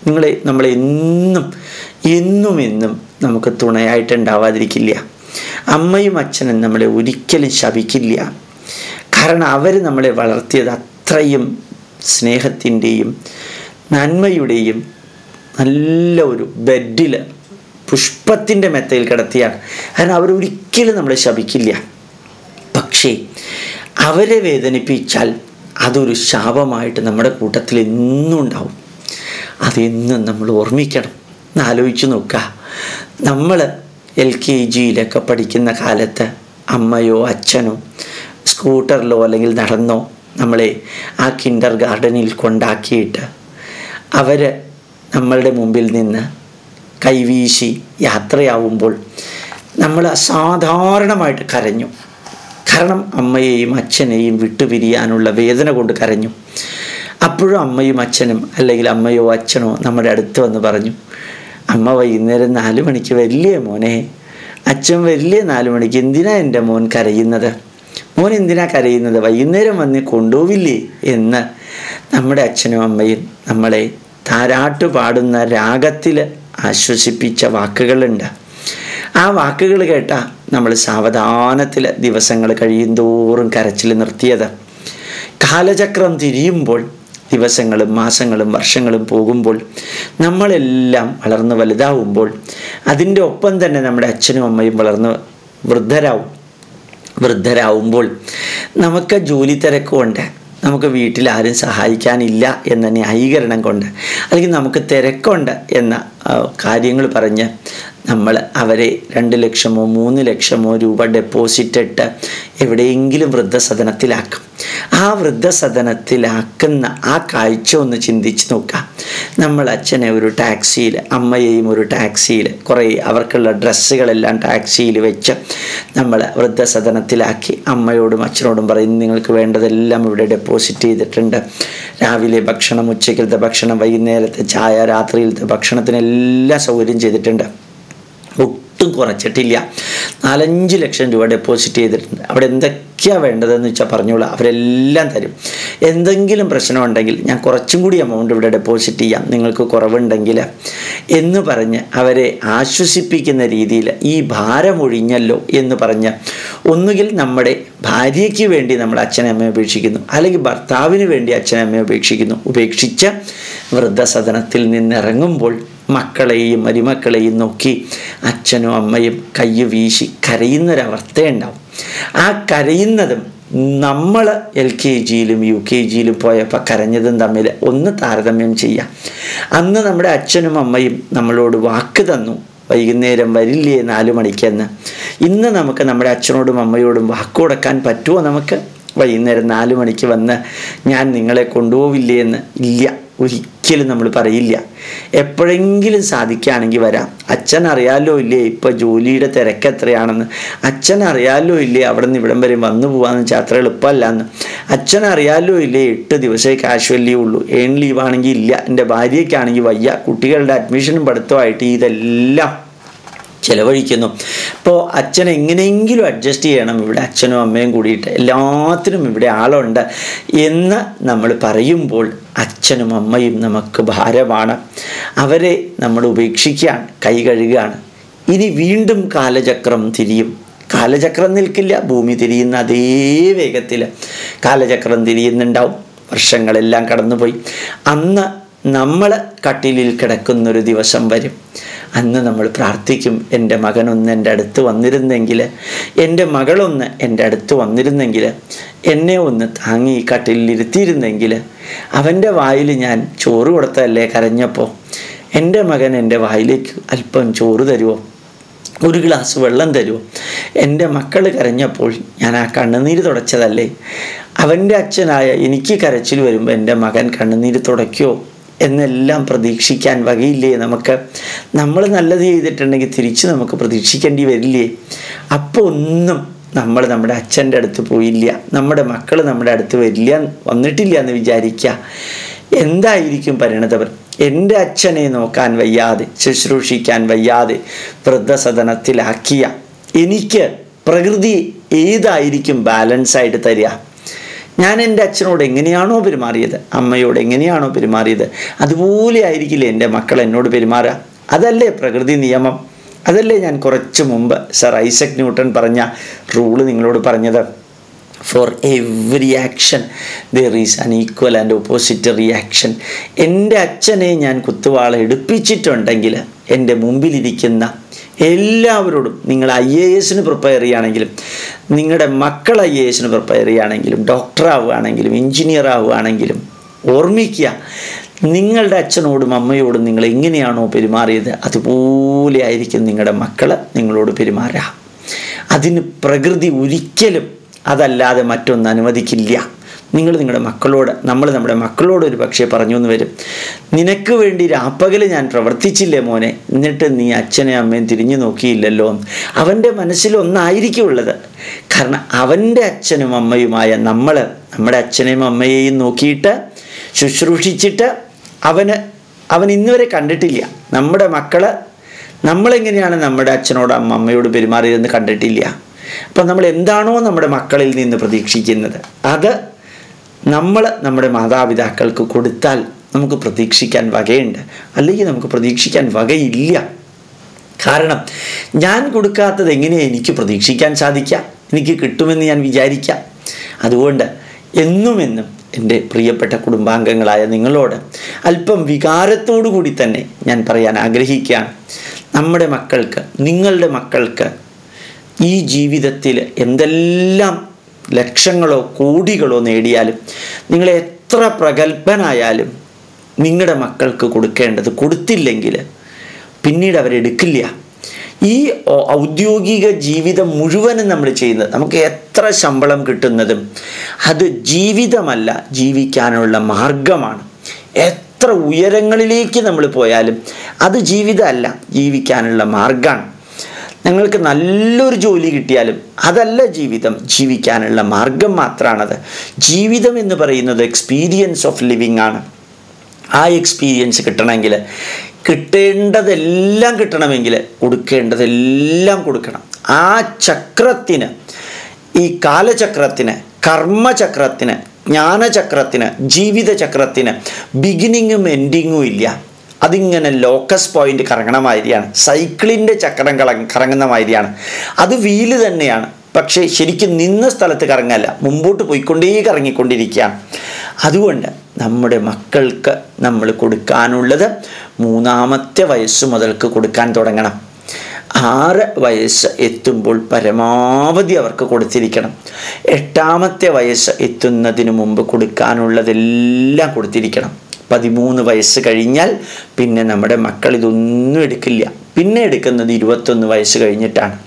നിങ്ങളെ നമ്മളെന്നും എന്നും എന്നും നമുക്ക് തുണയായിട്ടുണ്ടാവാതിരിക്കില്ല അമ്മയും അച്ഛനും നമ്മളെ ഒരിക്കലും ശപിക്കില്ല. കാരണം അവർ നമ്മളെ വളർത്തിയത് അത്രയും സ്നേഹത്തിന്റെയും നന്മയുടെയും നല്ല ഒരു ബെഡിൽ പുഷ്പത്തിന്റെ മെത്തയിൽ കിടത്തിയാണ്. കാരണം അവരൊരിക്കലും നമ്മളെ ശപിക്കില്ല. പക്ഷേ അവരെ വേദനിപ്പിച്ചാൽ അതൊരു ശാപമായിട്ട് നമ്മുടെ കൂട്ടത്തിൽ എന്നും ഉണ്ടാവും. അതെന്നും നമ്മൾ ഓർമ്മിക്കണം. ആലോചിച്ച് നോക്കുക നമ്മൾ എൽ കെ ജിയിലൊക്കെ പഠിക്കുന്ന കാലത്ത് അമ്മയോ അച്ഛനോ സ്കൂട്ടറിലോ അല്ലെങ്കിൽ നടന്നോ നമ്മളെ ആ കിൻഡർ ഗാർഡനിൽ കൊണ്ടാക്കിയിട്ട് അവർ നമ്മളുടെ മുമ്പിൽ നിന്ന് കൈവീശി യാത്രയാവുമ്പോൾ നമ്മൾ അസാധാരണമായിട്ട് കരഞ്ഞു. കാരണം അമ്മയെയും അച്ഛനെയും വിട്ടുപിരിയാനുള്ള വേദന കൊണ്ട് കരഞ്ഞു. അപ്പോഴും അമ്മയും അച്ഛനും അല്ലെങ്കിൽ അമ്മയോ അച്ഛനോ നമ്മുടെ അടുത്ത് വന്ന് പറഞ്ഞു അമ്മ വൈകുന്നേരം നാല് മണിക്ക് വരില്ലേ മോനെ? അച്ഛൻ വരില്ലേ നാല് മണിക്ക്? എന്തിനാ എന്റെ മോൻ കരയുന്നത്? മോൻ എന്തിനാ കരയുന്നത്? വൈകുന്നേരം വന്ന് കൊണ്ടുപോവില്ലേ എന്ന് നമ്മുടെ അച്ഛനും അമ്മയും നമ്മളെ താരാട്ട് പാടുന്ന രാഗത്തിൽ ആശ്വസിപ്പിച്ച വാക്കുകളുണ്ട്. ആ വാക്കുകൾ കേട്ട നമ്മൾ സാവധാനത്തിൽ ദിവസങ്ങൾ കഴിയും തോറും കരച്ചിൽ നിർത്തിയത്. കാലചക്രം തിരിയുമ്പോൾ ദിവസങ്ങളും മാസങ്ങളും വർഷങ്ങളും പോകുമ്പോൾ നമ്മളെല്ലാം വളർന്ന് വലുതാവുമ്പോൾ അതിന്റെ ഒപ്പം തന്നെ നമ്മുടെ അച്ഛനും അമ്മയും വളർന്ന് വൃദ്ധരാവും. വൃദ്ധരാവുമ്പോൾ നമുക്ക് ജോലി തിരക്കുകൊണ്ട് നമുക്ക് വീട്ടിൽ ആരും സഹായിക്കാനില്ല എന്ന ന്യായീകരണം കൊണ്ട് അല്ലെങ്കിൽ നമുക്ക് തിരക്കുണ്ട് എന്ന കാര്യങ്ങൾ പറഞ്ഞ് നമ്മൾ അവരെ രണ്ട് ലക്ഷമോ മൂന്ന് ലക്ഷമോ രൂപ ഡെപ്പോസിറ്റ് ഇട്ട് എവിടെയെങ്കിലും വൃദ്ധസദനത്തിലാക്കും. ആ വൃദ്ധസദനത്തിലാക്കുന്ന ആ കാഴ്ച ഒന്ന് ചിന്തിച്ച് നോക്കാം. നമ്മൾ അച്ഛനെ ഒരു ടാക്സിയിൽ അമ്മയെയും ഒരു ടാക്സിയിൽ കുറേ അവർക്കുള്ള ഡ്രസ്സുകളെല്ലാം ടാക്സിയിൽ വെച്ച് നമ്മൾ വൃദ്ധസദനത്തിലാക്കി. അമ്മയോടും അച്ഛനോടും പറയും നിങ്ങൾക്ക് വേണ്ടതെല്ലാം ഇവിടെ ഡെപ്പോസിറ്റ് ചെയ്തിട്ടുണ്ട്. രാവിലെ ഭക്ഷണം ഉച്ചയ്ക്കലത്തെ ഭക്ഷണം വൈകുന്നേരത്തെ ചായ രാത്രിയിലത്തെ ഭക്ഷണത്തിനെല്ലാം സൗകര്യം ചെയ്തിട്ടുണ്ട്. ഒട്ടും കുറച്ചിട്ടില്ല. നാലഞ്ച് ലക്ഷം രൂപ ഡെപ്പോസിറ്റ് ചെയ്തിട്ടുണ്ട്. അവിടെ എന്തൊക്കെയാണ് വേണ്ടതെന്ന് വെച്ചാൽ പറഞ്ഞോളൂ. അവരെല്ലാം തരും. എന്തെങ്കിലും പ്രശ്നമുണ്ടെങ്കിൽ ഞാൻ കുറച്ചും കൂടി എമൗണ്ട് ഇവിടെ ഡെപ്പോസിറ്റ് ചെയ്യാം. നിങ്ങൾക്ക് കുറവുണ്ടെങ്കിൽ എന്ന് പറഞ്ഞ് അവരെ ആശ്വസിപ്പിക്കുന്ന രീതിയിൽ ഈ ഭാരമൊഴിഞ്ഞല്ലോ എന്ന് പറഞ്ഞ് ഒന്നുകിൽ നമ്മുടെ ഭാര്യയ്ക്ക് വേണ്ടി നമ്മൾ അച്ഛനമ്മയെ ഉപേക്ഷിക്കുന്നു. അല്ലെങ്കിൽ ഭർത്താവിന് വേണ്ടി അച്ഛനമ്മയെ ഉപേക്ഷിക്കുന്നു. ഉപേക്ഷിച്ച് വൃദ്ധസദനത്തിൽ നിന്നിറങ്ങുമ്പോൾ മക്കളെയും മരുമക്കളെയും നോക്കി അച്ഛനും അമ്മയും കയ്യ് വീശി കരയുന്നൊരവസ്ഥയുണ്ടാവും. ആ കരയുന്നതും നമ്മൾ എൽ കെ ജിയിലും യു കെ ജിയിലും പോയപ്പോൾ കരഞ്ഞതും തമ്മിൽ ഒന്ന് താരതമ്യം ചെയ്യാം. അന്ന് നമ്മുടെ അച്ഛനും അമ്മയും നമ്മളോട് വാക്ക് തന്നു. വൈകുന്നേരം വരില്ലേ നാലു മണിക്കെന്ന്. ഇന്ന് നമുക്ക് നമ്മുടെ അച്ഛനോടും അമ്മയോടും വാക്ക് കൊടുക്കാൻ പറ്റുമോ നമുക്ക്? വൈകുന്നേരം നാലു മണിക്ക് വന്ന് ഞാൻ നിങ്ങളെ കൊണ്ടുപോവില്ലേ എന്ന് ഇല്ല. ഒരിക്കലും നമ്മൾ പറയില്ല. എപ്പോഴെങ്കിലും സാധിക്കുകയാണെങ്കിൽ വരാം. അച്ഛൻ അറിയാലോ ഇല്ലേ ഇപ്പോൾ ജോലിയുടെ തിരക്ക് എത്രയാണെന്ന്. അച്ഛൻ അറിയാലോ ഇല്ലേ അവിടെ നിന്ന് ഇവിടം വരെ വന്നു പോകാമെന്ന് വെച്ചാൽ അത്ര എളുപ്പമല്ല എന്ന് അച്ഛൻ അറിയാലോ ഇല്ലേ എട്ട് ദിവസമേ കാഷ്വൽ ലീവ് ഉള്ളൂ. ഏൺ ലീവ് ആണെങ്കിൽ ഇല്ല. എന്റെ ഭാര്യയ്ക്കാണെങ്കിൽ വയ്യ. കുട്ടികളുടെ അഡ്മിഷനും പഠിത്തമായിട്ട് ഇതെല്ലാം ചിലവഴിക്കുന്നു. അപ്പോൾ അച്ഛൻ എങ്ങനെയെങ്കിലും അഡ്ജസ്റ്റ് ചെയ്യണം. ഇവിടെ അച്ഛനും അമ്മയും കൂടിയിട്ട് എല്ലാത്തിനും ഇവിടെ ആളുണ്ട് എന്ന് നമ്മൾ പറയുമ്പോൾ അച്ഛനും അമ്മയും നമുക്ക് ഭാരമാണ്. അവരെ നമ്മൾ ഉപേക്ഷിക്കുകയാണ് കൈ കഴുകുകയാണ് ഇനി വീണ്ടും കാലചക്രം തിരിയും. കാലചക്രം നിൽക്കില്ല ഭൂമി തിരിയുന്ന അതേ വേഗത്തിൽ കാലചക്രം തിരിയുന്നുണ്ടാവും. വർഷങ്ങളെല്ലാം കടന്നുപോയി. അന്ന് നമ്മൾ കട്ടിലിൽ കിടക്കുന്നൊരു ദിവസം വരും. അന്ന് നമ്മൾ പ്രാർത്ഥിക്കും എന്റെ മകനൊന്ന് എന്റെ അടുത്ത് വന്നിരുന്നെങ്കിൽ എന്റെ മകളൊന്ന് എന്റെ അടുത്ത് വന്നിരുന്നെങ്കിൽ എന്നെ ഒന്ന് താങ്ങി കട്ടിലിരുത്തിയിരുന്നെങ്കിൽ അവന്റെ വായിൽ ഞാൻ ചോറ് കൊടുത്തതല്ലേ കരഞ്ഞപ്പോൾ? എന്റെ മകൻ എന്റെ വായിലേക്ക് അല്പം ചോറ് തരുമോ ഒരു ഗ്ലാസ് വെള്ളം തരുമോ എന്റെ മക്കൾ കരഞ്ഞപ്പോൾ ഞാൻ ആ കണ്ണുനീര് തുടച്ചതല്ലേ? അവന്റെ അച്ഛനായ എനിക്ക് കരച്ചിൽ വരുമ്പോൾ എന്റെ മകൻ കണ്ണുനീര് തുടയ്ക്കുമോ എന്നെല്ലാം പ്രതീക്ഷിക്കാൻ വകയില്ലേ നമുക്ക്? നമ്മൾ നല്ലത് ചെയ്തിട്ടുണ്ടെങ്കിൽ തിരിച്ച് നമുക്ക് പ്രതീക്ഷിക്കേണ്ടി വരില്ലേ? അപ്പോൾ ഒന്നും നമ്മൾ നമ്മുടെ അച്ഛന്റെ അടുത്ത് പോയില്ല. നമ്മുടെ മക്കൾ നമ്മുടെ അടുത്ത് വരില്ല വന്നിട്ടില്ല എന്ന് വിചാരിക്കുക. എന്തായിരിക്കും പരിണതവർ? എന്റെ അച്ഛനെ നോക്കാൻ വയ്യാതെ ശുശ്രൂഷിക്കാൻ വയ്യാതെ വൃദ്ധസദനത്തിലാക്കിയ. എനിക്ക് പ്രകൃതി ഏതായിരിക്കും ബാലൻസ് ആയിട്ട് തരിക? ഞാൻ എന്റെ അച്ഛനോട് എങ്ങനെയാണോ പെരുമാറിയത് അമ്മയോട് എങ്ങനെയാണോ പെരുമാറിയത് അതുപോലെ ആയിരിക്കില്ല എന്റെ മക്കൾ എന്നോട് പെരുമാറുക? അതല്ലേ പ്രകൃതി നിയമം? അതല്ലേ ഞാൻ കുറച്ച് മുമ്പ് സർ ഐസക് ന്യൂട്ടൺ പറഞ്ഞ റൂൾ നിങ്ങളോട് പറഞ്ഞത്? For every action there is an equal and opposite reaction എന്റെ അച്ഛനെ ഞാൻ കുത്തുവാള എടുപ്പിച്ചിട്ടുണ്ടെങ്കിൽ എന്റെ മുമ്പിലിരിക്കുന്ന എല്ലാവരോടും നിങ്ങൾ ഐ എ എസിന് പ്രിപ്പയർ ചെയ്യുകയാണെങ്കിലും നിങ്ങളുടെ മക്കൾ ഐ എ എസിന് പ്രിപ്പയർ ചെയ്യുകയാണെങ്കിലും ഡോക്ടറാവുകയാണെങ്കിലും എഞ്ചിനീയർ ആവുകയാണെങ്കിലും ഓർമ്മിക്കുക നിങ്ങളുടെ അച്ഛനോടും അമ്മയോടും നിങ്ങൾ എങ്ങനെയാണോ പെരുമാറിയത് അതുപോലെ ആയിരിക്കും നിങ്ങളുടെ മക്കൾ നിങ്ങളോട് പെരുമാറുക. അതിന് പ്രകൃതി ഒരിക്കലും അതല്ലാതെ മറ്റൊന്ന് അനുവദിക്കില്ല. നിങ്ങൾ നിങ്ങളുടെ മക്കളോട് നമ്മൾ നമ്മുടെ മക്കളോട് ഒരു പക്ഷേ പറഞ്ഞു എന്ന് വരും. നിനക്ക് വേണ്ടി രാപ്പകൽ ഞാൻ പ്രവർത്തിച്ചില്ലേ മോനെ? എന്നിട്ട് നീ അച്ഛനെ അമ്മയും തിരിഞ്ഞു നോക്കിയില്ലല്ലോ. അവന്റെ മനസ്സിൽ ഒന്നായിരിക്കുമുള്ളത് കാരണം അവന്റെ അച്ഛനും അമ്മയുമായ നമ്മൾ നമ്മുടെ അച്ഛനെയും അമ്മയെയും നോക്കിയിട്ട് ശുശ്രൂഷിച്ചിട്ട് അവന് അവൻ ഇന്നുവരെ കണ്ടിട്ടില്ല. നമ്മുടെ മക്കൾ നമ്മളെങ്ങനെയാണ് നമ്മുടെ അച്ഛനോട് അമ്മ അമ്മയോട് പെരുമാറിയതെന്ന് കണ്ടിട്ടില്ല. അപ്പം നമ്മൾ എന്താണോ നമ്മുടെ മക്കളിൽ നിന്ന് പ്രതീക്ഷിക്കുന്നത്. അത് നമ്മൾ നമ്മുടെ മാതാപിതാക്കൾക്ക് കൊടുത്താൽ നമുക്ക് പ്രതീക്ഷിക്കാൻ വകയുണ്ട്. അല്ലെങ്കിൽ നമുക്ക് പ്രതീക്ഷിക്കാൻ വകയില്ല. കാരണം ഞാൻ കൊടുക്കാത്തത് എങ്ങനെയാണ് എനിക്ക് പ്രതീക്ഷിക്കാൻ സാധിക്കാം എനിക്ക് കിട്ടുമെന്ന് ഞാൻ വിചാരിക്കാം അതുകൊണ്ട് എന്നും എന്നും എന്റെ പ്രിയപ്പെട്ട കുടുംബാംഗങ്ങളായ നിങ്ങളോട് അല്പം വികാരത്തോടു കൂടി തന്നെ ഞാൻ പറയാൻ ആഗ്രഹിക്കുകയാണ്. നമ്മുടെ മക്കൾക്ക് നിങ്ങളുടെ മക്കൾക്ക് ഈ ജീവിതത്തിൽ എന്തെല്ലാം ലക്ഷങ്ങളോ കോടികളോ നേടിയാലും നിങ്ങൾ എത്ര പ്രഗത്ഭനായാലും നിങ്ങളുടെ മക്കൾക്ക് കൊടുക്കേണ്ടത് കൊടുത്തില്ലെങ്കിൽ പിന്നീട് അവരെടുക്കില്ല ഈ ഔദ്യോഗിക ജീവിതം മുഴുവനും നമ്മൾ ചെയ്യുന്നത് നമുക്ക് എത്ര ശമ്പളം കിട്ടുന്നതും അത് ജീവിതമല്ല ജീവിക്കാനുള്ള മാർഗമാണ്. എത്ര ഉയരങ്ങളിലേക്ക് നമ്മൾ പോയാലും അത് ജീവിതമല്ല ജീവിക്കാനുള്ള മാർഗമാണ്. ഞങ്ങൾക്ക് നല്ലൊരു ജോലി കിട്ടിയാലും അതല്ല ജീവിതം. ജീവിക്കാനുള്ള മാർഗം മാത്രമാണത് ജീവിതം എന്ന് പറയുന്നത് എക്സ്പീരിയൻസ് ഓഫ് ലിവിങ് ആണ്. ആ എക്സ്പീരിയൻസ് കിട്ടണമെങ്കിൽ കിട്ടേണ്ടതെല്ലാം കിട്ടണമെങ്കിൽ കൊടുക്കേണ്ടതെല്ലാം കൊടുക്കണം. ആ ചക്രത്തിന് ഈ കാലചക്രത്തിന് കർമ്മചക്രത്തിന് ജ്ഞാനചക്രത്തിന് ജീവിതചക്രത്തിന് ബിഗിനിങ്ങും എൻഡിങ്ങും ഇല്ല. അതിങ്ങനെ ലോക്കസ് പോയിന്റ് കറങ്ങണ മാതിരിയാണ്. സൈക്കിളിന്റെ ചക്രം കള കറങ്ങുന്ന മാതിരിയാണ്. അത് വീൽ തന്നെയാണ്. പക്ഷേ ശരിക്കും നിന്ന സ്ഥലത്ത് കറങ്ങല്ല. മുമ്പോട്ട് പോയിക്കൊണ്ടേ കറങ്ങിക്കൊണ്ടിരിക്കുകയാണ്. അതുകൊണ്ട് നമ്മുടെ മക്കൾക്ക് നമ്മൾ കൊടുക്കാനുള്ളത് മൂന്നാമത്തെ വയസ്സ് മുതൽക്ക് കൊടുക്കാൻ തുടങ്ങണം. ആറ് വയസ്സ് എത്തുമ്പോൾ പരമാവധി അവർക്ക് കൊടുത്തിരിക്കണം. എട്ടാമത്തെ വയസ്സ് എത്തുന്നതിന് മുമ്പ് കൊടുക്കാനുള്ളതെല്ലാം കൊടുത്തിരിക്കണം. പതിമൂന്ന് വയസ്സ് കഴിഞ്ഞാൽ പിന്നെ നമ്മുടെ മക്കൾ ഇതൊന്നും എടുക്കില്ല. പിന്നെ എടുക്കുന്നത് ഇരുപത്തൊന്ന് വയസ്സ് കഴിഞ്ഞിട്ടാണ്.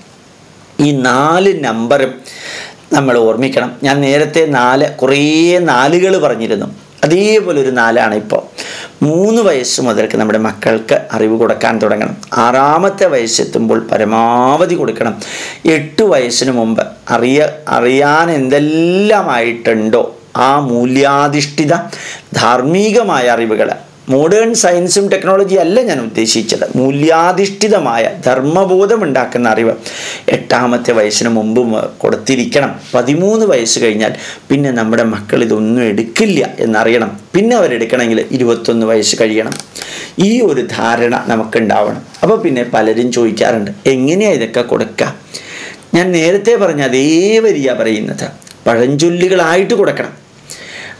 ഈ നാല് നമ്പറും നമ്മൾ ഓർമ്മിക്കണം. ഞാൻ നേരത്തെ നാല് കുറേ നാലുകൾ പറഞ്ഞിരുന്നു. അതേപോലെ ഒരു നാലാണ് ഇപ്പോൾ. മൂന്ന് വയസ്സ് മുതൽക്ക് നമ്മുടെ മക്കൾക്ക് അറിവ് കൊടുക്കാൻ തുടങ്ങണം. ആറാമത്തെ വയസ്സെത്തുമ്പോൾ പരമാവധി കൊടുക്കണം. എട്ട് വയസ്സിന് മുമ്പ് അറിയ അറിയാൻ എന്തെല്ലാമായിട്ടുണ്ടോ? ആ മൂല്യാധിഷ്ഠിത ധാർമ്മികമായ അറിവുകൾ മോഡേൺ സയൻസും ടെക്നോളജിയും അല്ല ഞാൻ ഉദ്ദേശിച്ചത്. മൂല്യാധിഷ്ഠിതമായ ധർമ്മബോധം ഉണ്ടാക്കുന്ന അറിവ്. എട്ടാമത്തെ വയസ്സിന് മുമ്പ് കൊടുത്തിരിക്കണം. പതിമൂന്ന് വയസ്സ് കഴിഞ്ഞാൽ പിന്നെ നമ്മുടെ മക്കൾ ഇതൊന്നും എടുക്കില്ല എന്നറിയണം. പിന്നെ അവരെടുക്കണമെങ്കിൽ ഇരുപത്തൊന്ന് വയസ്സ് കഴിയണം. ഈ ഒരു ധാരണ നമുക്കുണ്ടാവണം. അപ്പോൾ പിന്നെ പലരും ചോദിക്കാറുണ്ട് എങ്ങനെയാണ് ഇതൊക്കെ കൊടുക്കുക ഞാൻ നേരത്തെ പറഞ്ഞ അതേ വരിക പറയുന്നത്. പഴഞ്ചൊല്ലുകളായിട്ട് കൊടുക്കണം.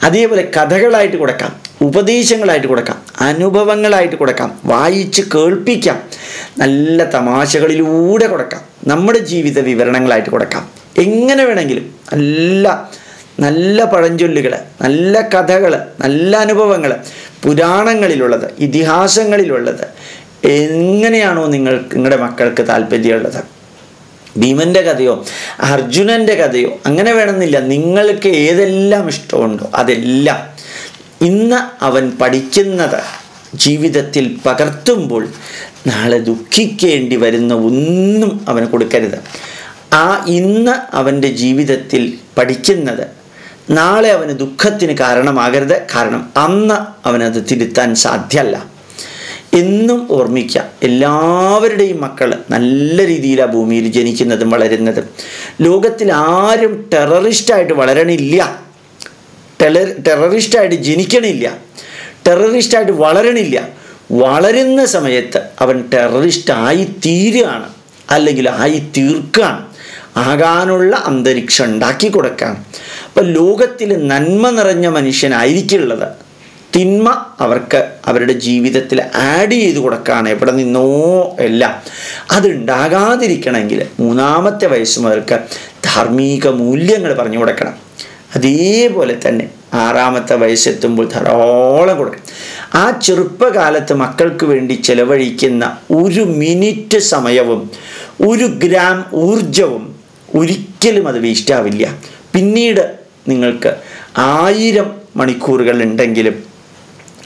അതേപോലെ കഥകളായിട്ട് കൊടുക്കാം ഉപദേശങ്ങളായിട്ട് കൊടുക്കാം അനുഭവങ്ങളായിട്ട് കൊടുക്കാം വായിച്ച് കേൾപ്പിക്കാം നല്ല തമാശകളിലൂടെ കൊടുക്കാം നമ്മുടെ ജീവിത വിവരണങ്ങളായിട്ട് കൊടുക്കാം. എങ്ങനെ വേണമെങ്കിലും നല്ല നല്ല പഴഞ്ചൊല്ലുകൾ നല്ല കഥകൾ നല്ല അനുഭവങ്ങൾ പുരാണങ്ങളിലുള്ളത് ഇതിഹാസങ്ങളിലുള്ളത് എങ്ങനെയാണോ നിങ്ങൾ നിങ്ങളുടെ മക്കൾക്ക് താല്പര്യമുള്ളത് ഭീമന്റെ കഥയോ അർജുനന്റെ കഥയോ അങ്ങനെ വേണമെന്നില്ല. നിങ്ങൾക്ക് ഏതെല്ലാം ഇഷ്ടമുണ്ടോ അതെല്ലാം ഇന്ന് അവൻ പഠിക്കുന്നത് ജീവിതത്തിൽ പകർത്തുമ്പോൾ നാളെ ദുഃഖിക്കേണ്ടി വരുന്ന ഒന്നും അവന് കൊടുക്കരുത്. ആ ഇന്ന് അവന്റെ ജീവിതത്തിൽ പഠിക്കുന്നത് നാളെ അവന് ദുഃഖത്തിന് കാരണമാകരുത്. കാരണം അന്ന് അവനത് തിരുത്താൻ സാധ്യമല്ല. എന്നും ഓർമ്മിക്കുക. എല്ലാവരുടെയും മക്കൾ നല്ല രീതിയിൽ ആ ഭൂമിയിൽ ജനിക്കുന്നതും വളരുന്നതും. ലോകത്തിൽ ആരും ടെററിസ്റ്റായിട്ട് വളരണില്ല. ടെറർ ടെററിസ്റ്റായിട്ട് ജനിക്കണില്ല. ടെററിസ്റ്റായിട്ട് വളരണില്ല. വളരുന്ന സമയത്ത് അവൻ ടെററിസ്റ്റായി തീരുകയാണ് അല്ലെങ്കിൽ ആയി തീർക്കുകയാണ് ആകാനുള്ള അന്തരീക്ഷം ഉണ്ടാക്കി കൊടുക്കുകയാണ് അപ്പം ലോകത്തിൽ നന്മ നിറഞ്ഞ മനുഷ്യനായിരിക്കുള്ളത്. തിന്മ അവർക്ക് അവരുടെ ജീവിതത്തിൽ ആഡ് ചെയ്ത് കൊടുക്കുകയാണ് എവിടെ നിന്നോ എല്ലാം. അതുണ്ടാകാതിരിക്കണമെങ്കിൽ മൂന്നാമത്തെ വയസ്സ് മുതൽക്ക് ധാർമ്മിക മൂല്യങ്ങൾ പറഞ്ഞു കൊടുക്കണം. അതേപോലെ തന്നെ ആറാമത്തെ വയസ്സെത്തുമ്പോൾ ധാരാളം കൊടുക്കണം. ആ ചെറുപ്പകാലത്ത് മക്കൾക്ക് വേണ്ടി ചെലവഴിക്കുന്ന ഒരു മിനിറ്റ് സമയവും ഒരു ഗ്രാം ഊർജവും ഒരിക്കലും അത് വേസ്റ്റാവില്ല പിന്നീട് നിങ്ങൾക്ക് ആയിരം മണിക്കൂറുകൾ ഉണ്ടെങ്കിലും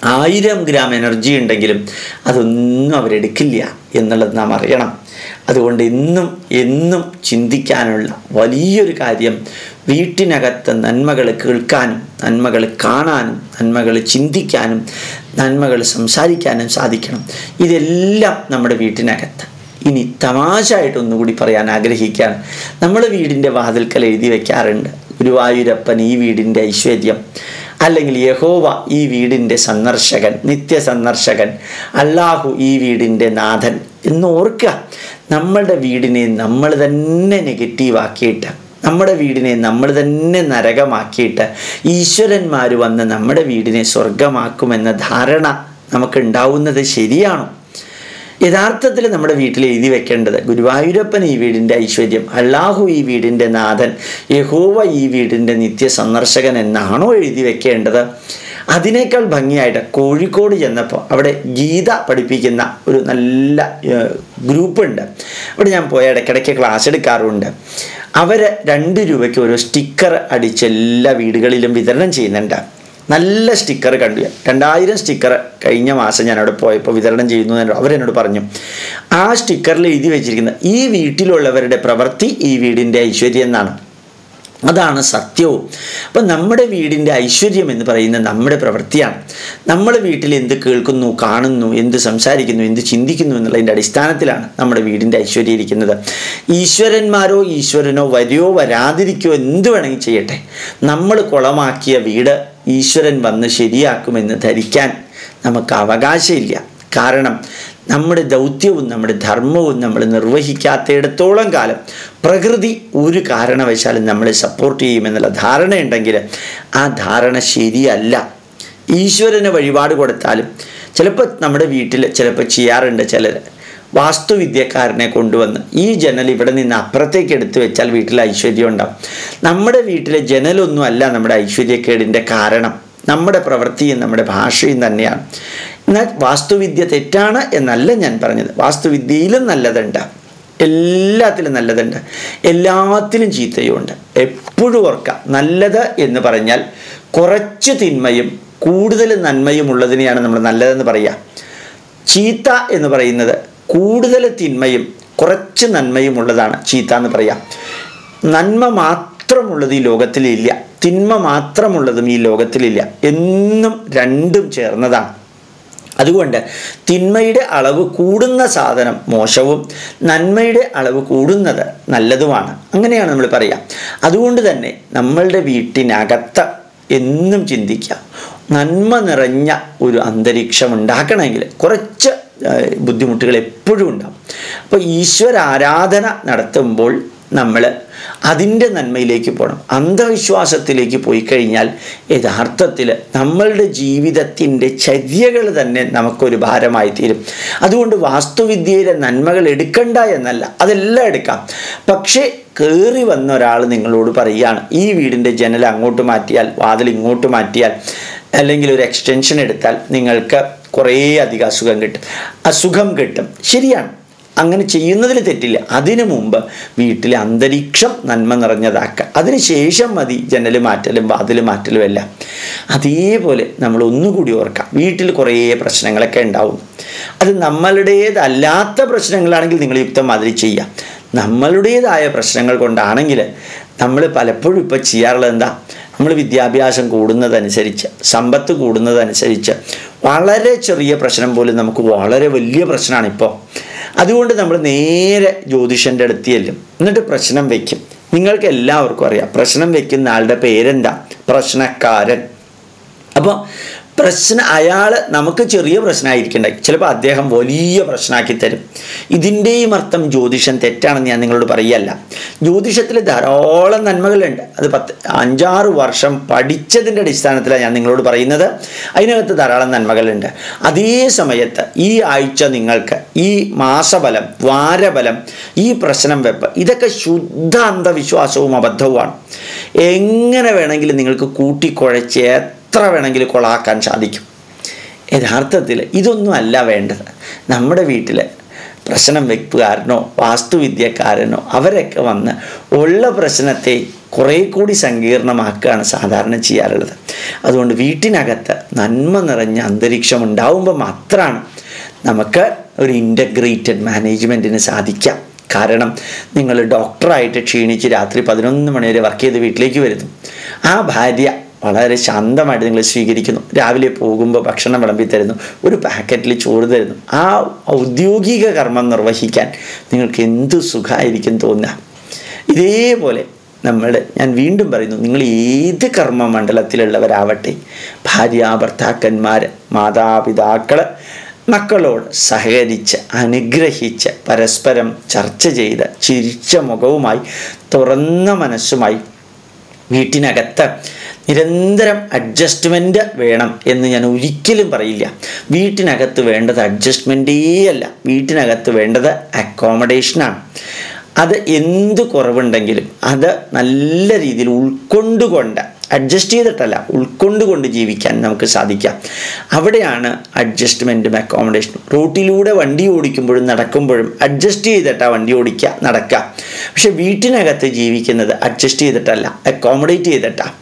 ആയിരം ഗ്രാം എനർജി ഉണ്ടെങ്കിലും അതൊന്നും അവരെടുക്കില്ല എന്നുള്ളത് നാം അറിയണം. അതുകൊണ്ട് എന്നും എന്നും ചിന്തിക്കാനുള്ള വലിയൊരു കാര്യം വീട്ടിനകത്ത് നന്മകൾ കേൾക്കാനും നന്മകൾ കാണാനും നന്മകൾ ചിന്തിക്കാനും നന്മകൾ സംസാരിക്കാനും സാധിക്കണം. ഇതെല്ലാം നമ്മുടെ വീട്ടിനകത്ത്. ഇനി തമാശയായിട്ടൊന്നുകൂടി പറയാൻ ആഗ്രഹിക്കുകയാണ്. നമ്മൾ വീടിന്റെ വാതിൽക്കൽ എഴുതി വയ്ക്കാറുണ്ട്. ഗുരുവായൂരപ്പൻ ഈ വീടിന്റെ ഐശ്വര്യം. അല്ലെങ്കിൽ യഹോവ ഈ വീടിന്റെ സന്ദർശകൻ നിത്യ സന്ദർശകൻ അള്ളാഹു ഈ വീടിന്റെ നാഥൻ എന്ന് ഓർക്കുക. നമ്മളുടെ വീടിനെ നമ്മൾ തന്നെ നെഗറ്റീവാക്കിയിട്ട് നമ്മുടെ വീടിനെ നമ്മൾ തന്നെ നരകമാക്കിയിട്ട് ഈശ്വരന്മാർ വന്ന് നമ്മുടെ വീടിനെ സ്വർഗമാക്കുമെന്ന ധാരണ നമുക്കുണ്ടാവുന്നത് ശരിയാണോ? യഥാർത്ഥത്തിൽ നമ്മുടെ വീട്ടിൽ എഴുതി വെക്കേണ്ടത് ഗുരുവായൂരപ്പൻ ഈ വീടിന്റെ ഐശ്വര്യം അള്ളാഹു ഈ വീടിന്റെ നാഥൻ യഹോവ ഈ വീടിന്റെ നിത്യ സന്ദർശകൻ എന്നാണോ എഴുതി വെക്കേണ്ടത്. അതിനേക്കാൾ ഭംഗിയായിട്ട് കോഴിക്കോട് ചെന്നപ്പോൾ അവിടെ ഗീത പഠിപ്പിക്കുന്ന ഒരു നല്ല ഗ്രൂപ്പുണ്ട്. അവിടെ ഞാൻ പോയ ഇടയ്ക്കിടയ്ക്ക് ക്ലാസ് എടുക്കാറുണ്ട്. അവർ രണ്ട് രൂപയ്ക്ക് ഓരോ സ്റ്റിക്കർ അടിച്ച് എല്ലാ വീടുകളിലും വിതരണം ചെയ്യുന്നുണ്ട്. നല്ല സ്റ്റിക്കർ കണ്ടു ഞാൻ. രണ്ടായിരം സ്റ്റിക്കർ കഴിഞ്ഞ മാസം ഞാൻ അവിടെ പോയപ്പോൾ വിതരണം ചെയ്യുന്നു അവരെന്നോട് പറഞ്ഞു. ആ സ്റ്റിക്കറിൽ എഴുതി വെച്ചിരിക്കുന്ന ഈ വീട്ടിലുള്ളവരുടെ പ്രവൃത്തി ഈ വീടിന്റെ ഐശ്വര്യം എന്നാണ്. അതാണ് സത്യവും. അപ്പം നമ്മുടെ വീടിന്റെ ഐശ്വര്യം എന്ന് പറയുന്നത് നമ്മുടെ പ്രവൃത്തിയാണ്. നമ്മൾ വീട്ടിൽ എന്ത് കേൾക്കുന്നു കാണുന്നു എന്ത് സംസാരിക്കുന്നു എന്ത് ചിന്തിക്കുന്നു എന്നുള്ളതിന്റെ അടിസ്ഥാനത്തിലാണ് നമ്മുടെ വീടിന്റെ ഐശ്വര്യം ഇരിക്കുന്നത്. ഈശ്വരന്മാരോ ഈശ്വരനോ വരുമോ വരാതിരിക്കോ എന്ത് വേണമെങ്കിൽ ചെയ്യട്ടെ. നമ്മൾ കുളമാക്കിയ വീട് ഈശ്വരൻ വന്ന് ശരിയാക്കുമെന്ന് ധരിക്കാൻ നമുക്ക് അവകാശമില്ല. കാരണം നമ്മുടെ ദൗത്യവും നമ്മുടെ ധർമ്മവും നമ്മൾ നിർവഹിക്കാത്തയിടത്തോളം കാലം പ്രകൃതി ഒരു കാരണവശാലും നമ്മളെ സപ്പോർട്ട് ചെയ്യുമെന്നുള്ള ധാരണയുണ്ടെങ്കിൽ ആ ധാരണ ശരിയല്ല. ഈശ്വരന് വഴിപാട് കൊടുത്താലും ചിലപ്പോൾ നമ്മുടെ വീട്ടിൽ ചിലപ്പോൾ ചെയ്യാറുണ്ട് ചിലർ വാസ്തുവിദ്യക്കാരനെ കൊണ്ടുവന്ന് ഈ ജനൽ ഇവിടെ നിന്ന് അപ്പുറത്തേക്ക് എടുത്തു വെച്ചാൽ വീട്ടിൽ ഐശ്വര്യം ഉണ്ടാവും. നമ്മുടെ വീട്ടിലെ ജനലൊന്നും അല്ല നമ്മുടെ ഐശ്വര്യക്കേടിന്റെ കാരണം. നമ്മുടെ പ്രവൃത്തിയും നമ്മുടെ ഭാഷയും തന്നെയാണ്. എന്നാൽ വാസ്തുവിദ്യ തെറ്റാണ് എന്നല്ല ഞാൻ പറഞ്ഞത്. വാസ്തുവിദ്യയിലും നല്ലതുണ്ട്. എല്ലാത്തിലും നല്ലതുണ്ട്. എല്ലാത്തിലും ചീത്തയുമുണ്ട്. എപ്പോഴും ഓർക്കുക നല്ലത് എന്ന് പറഞ്ഞാൽ കുറച്ച് തിന്മയും കൂടുതൽ നന്മയും ഉള്ളതിനെയാണ് നമ്മൾ നല്ലതെന്ന് പറയുക. ചീത്ത എന്ന് പറയുന്നത് കൂടുതൽ തിന്മയും കുറച്ച് നന്മയും ഉള്ളതാണ് ചീത്ത എന്ന് പറയാം. നന്മ മാത്രമുള്ളത് ഈ ലോകത്തിലില്ല. തിന്മ മാത്രമുള്ളതും ഈ ലോകത്തിലില്ല. എന്നും രണ്ടും ചേർന്നതാണ്. അതുകൊണ്ട് തിന്മയുടെ അളവ് കൂടുന്ന സാധനം മോശവും നന്മയുടെ അളവ് കൂടുന്നത് നല്ലതുമാണ്. അങ്ങനെയാണ് നമ്മൾ പറയുക അതുകൊണ്ട് തന്നെ നമ്മളുടെ വീട്ടിനകത്ത് എന്നും ചിന്തിക്കുക നന്മ നിറഞ്ഞ ഒരു അന്തരീക്ഷം ഉണ്ടാക്കണമെങ്കിൽ കുറച്ച് ബുദ്ധിമുട്ടുകൾ എപ്പോഴും ഉണ്ടാവും. അപ്പോൾ ഈശ്വര ആരാധന നടത്തുമ്പോൾ നമ്മൾ അതിന്റെ നന്മയിലേക്ക് പോകണം. അന്ധവിശ്വാസത്തിലേക്ക് പോയി കഴിഞ്ഞാൽ യഥാർത്ഥത്തിൽ നമ്മളുടെ ജീവിതത്തിന്റെ ചര്യകൾ തന്നെ നമുക്കൊരു ഭാരമായി തീരും. അതുകൊണ്ട് വാസ്തുവിദ്യയിലെ നന്മകൾ എടുക്കണ്ട എന്നല്ല അതെല്ലാം എടുക്കാം. പക്ഷേ കയറി വന്ന ഒരാൾ നിങ്ങളോട് പറയുകയാണ് ഈ വീടിന്റെ ജനൽ അങ്ങോട്ട് മാറ്റിയാൽ വാതിൽ ഇങ്ങോട്ട് മാറ്റിയാൽ അല്ലെങ്കിൽ ഒരു എക്സ്റ്റൻഷൻ എടുത്താൽ നിങ്ങൾക്ക് കുറേ അധികം അസുഖം കിട്ടും. അസുഖം കിട്ടും. ശരിയാണ്. അങ്ങനെ ചെയ്യുന്നതിൽ തെറ്റില്ല. അതിനു മുമ്പ് വീട്ടിലെ അന്തരീക്ഷം നന്മ നിറഞ്ഞതാക്കുക. അതിനുശേഷം മതി ജനൽ മാറ്റലും വാതിൽ മാറ്റലും എല്ലാം. അതേപോലെ നമ്മൾ ഒന്നുകൂടി ഓർക്കാം. വീട്ടിൽ കുറേ പ്രശ്നങ്ങളൊക്കെ ഉണ്ടാവും. അത് നമ്മളുടേതല്ലാത്ത പ്രശ്നങ്ങളാണെങ്കിൽ നിങ്ങൾ യുക്തം മാതിരി ചെയ്യാം നമ്മളുടേതായ പ്രശ്നങ്ങൾ കൊണ്ടാണെങ്കിൽ നമ്മൾ പലപ്പോഴും ഇപ്പോൾ ചെയ്യാറുള്ളത് എന്താ? നമ്മൾ വിദ്യാഭ്യാസം കൂടുന്നതനുസരിച്ച് സമ്പത്ത് കൂടുന്നതനുസരിച്ച് വളരെ ചെറിയ പ്രശ്നം പോലും നമുക്ക് വളരെ വലിയ പ്രശ്നമാണ് ഇപ്പോൾ അതുകൊണ്ട് നമ്മൾ നേരെ ജ്യോതിഷന്റെ അടുത്ത് ചെല്ലും. എന്നിട്ട് പ്രശ്നം വയ്ക്കും നിങ്ങൾക്ക് എല്ലാവർക്കും അറിയാം. പ്രശ്നം വയ്ക്കുന്ന ആളുടെ പേരെന്താ? പ്രശ്നക്കാരൻ. അപ്പോൾ പ്രശ്നം അയാൾ നമുക്ക് ചെറിയ പ്രശ്നമായിരിക്കണ്ടേ ചിലപ്പോൾ അദ്ദേഹം വലിയ പ്രശ്നമാക്കി തരും. ഇതിന്റെയും അർത്ഥം ജ്യോതിഷം തെറ്റാണെന്ന് ഞാൻ നിങ്ങളോട് പറയല്ല. ജ്യോതിഷത്തിൽ ധാരാളം നന്മകളുണ്ട്. അത് പത്ത് അഞ്ചാറ് വർഷം പഠിച്ചതിന്റെ അടിസ്ഥാനത്തിലാണ് ഞാൻ നിങ്ങളോട് പറയുന്നത്. അതിനകത്ത് ധാരാളം നന്മകളുണ്ട്. അതേ സമയത്ത് ഈ ആഴ്ച നിങ്ങൾക്ക് ഈ മാസഫലം വാരഫലം ഈ പ്രശ്നം വെപ്പ് ഇതൊക്കെ ശുദ്ധ അന്ധവിശ്വാസവും അബദ്ധവുമാണ്. എങ്ങനെ വേണമെങ്കിലും നിങ്ങൾക്ക് കൂട്ടിക്കുഴച്ച് എത്ര വേണമെങ്കിലും കൊളാക്കാൻ സാധിക്കും. യഥാർത്ഥത്തിൽ ഇതൊന്നും അല്ല വേണ്ടത്. നമ്മുടെ വീട്ടിൽ പ്രശ്നം വെപ്പുകാരനോ വാസ്തുവിദ്യക്കാരനോ അവരൊക്കെ വന്ന് ഉള്ള പ്രശ്നത്തെ കുറേ കൂടി സങ്കീർണമാക്കുകയാണ് സാധാരണ ചെയ്യാറുള്ളത്. അതുകൊണ്ട് വീട്ടിനകത്ത് നന്മ നിറഞ്ഞ അന്തരീക്ഷം ഉണ്ടാവുമ്പോൾ മാത്രമാണ് നമുക്ക് ഒരു ഇന്റഗ്രേറ്റഡ് മാനേജ്മെന്റിന് സാധിക്കാം കാരണം നിങ്ങൾ ഡോക്ടറായിട്ട് ക്ഷീണിച്ച് രാത്രി പതിനൊന്ന് മണി വരെ വർക്ക് ചെയ്ത് വീട്ടിലേക്ക് വരുന്നു. ആ ഭാര്യ വളരെ ശാന്തമായിട്ട് നിങ്ങൾ സ്വീകരിക്കുന്നു. രാവിലെ പോകുമ്പോൾ ഭക്ഷണം വിളമ്പി തരുന്നു. ഒരു പാക്കറ്റിൽ ചോറ് തരുന്നു. ആ ഔദ്യോഗിക കർമ്മം നിർവഹിക്കാൻ നിങ്ങൾക്ക് എന്ത് സുഖമായിരിക്കും തോന്നുക? ഇതേപോലെ നമ്മുടെ ഞാൻ വീണ്ടും പറയുന്നു നിങ്ങൾ ഏത് കർമ്മ മണ്ഡലത്തിലുള്ളവരാവട്ടെ ഭാര്യ ഭർത്താക്കന്മാർ മാതാപിതാക്കൾ മക്കളോട് സഹകരിച്ച് അനുഗ്രഹിച്ച് പരസ്പരം ചർച്ച ചെയ്ത് ചിരിച്ച മുഖവുമായി തുറന്ന മനസ്സുമായി വീട്ടിനകത്ത് നിരന്തരം അഡ്ജസ്റ്റ്മെന്റ് വേണം എന്ന് ഞാൻ ഒരിക്കലും പറയില്ല. വീട്ടിനകത്ത് വേണ്ടത് അഡ്ജസ്റ്റ്മെന്റേ അല്ല. വീട്ടിനകത്ത് വേണ്ടത് അക്കോമഡേഷനാണ് അത് എന്ത് കുറവുണ്ടെങ്കിലും അത് നല്ല രീതിയിൽ ഉൾക്കൊണ്ടുകൊണ്ട് അഡ്ജസ്റ്റ് ചെയ്തിട്ടല്ല ഉൾക്കൊണ്ടുകൊണ്ട് ജീവിക്കാൻ നമുക്ക് സാധിക്കാം. അവിടെയാണ് അഡ്ജസ്റ്റ്മെന്റും അക്കോമഡേഷനും റൂട്ടിലൂടെ വണ്ടി ഓടിക്കുമ്പോഴും നടക്കുമ്പോഴും അഡ്ജസ്റ്റ് ചെയ്തിട്ടാണ് വണ്ടി ഓടിക്കുക നടക്കുക. പക്ഷേ വീട്ടിനകത്ത് ജീവിക്കുന്നത് അഡ്ജസ്റ്റ് ചെയ്തിട്ടല്ല അക്കോമഡേറ്റ് ചെയ്തിട്ടാണ്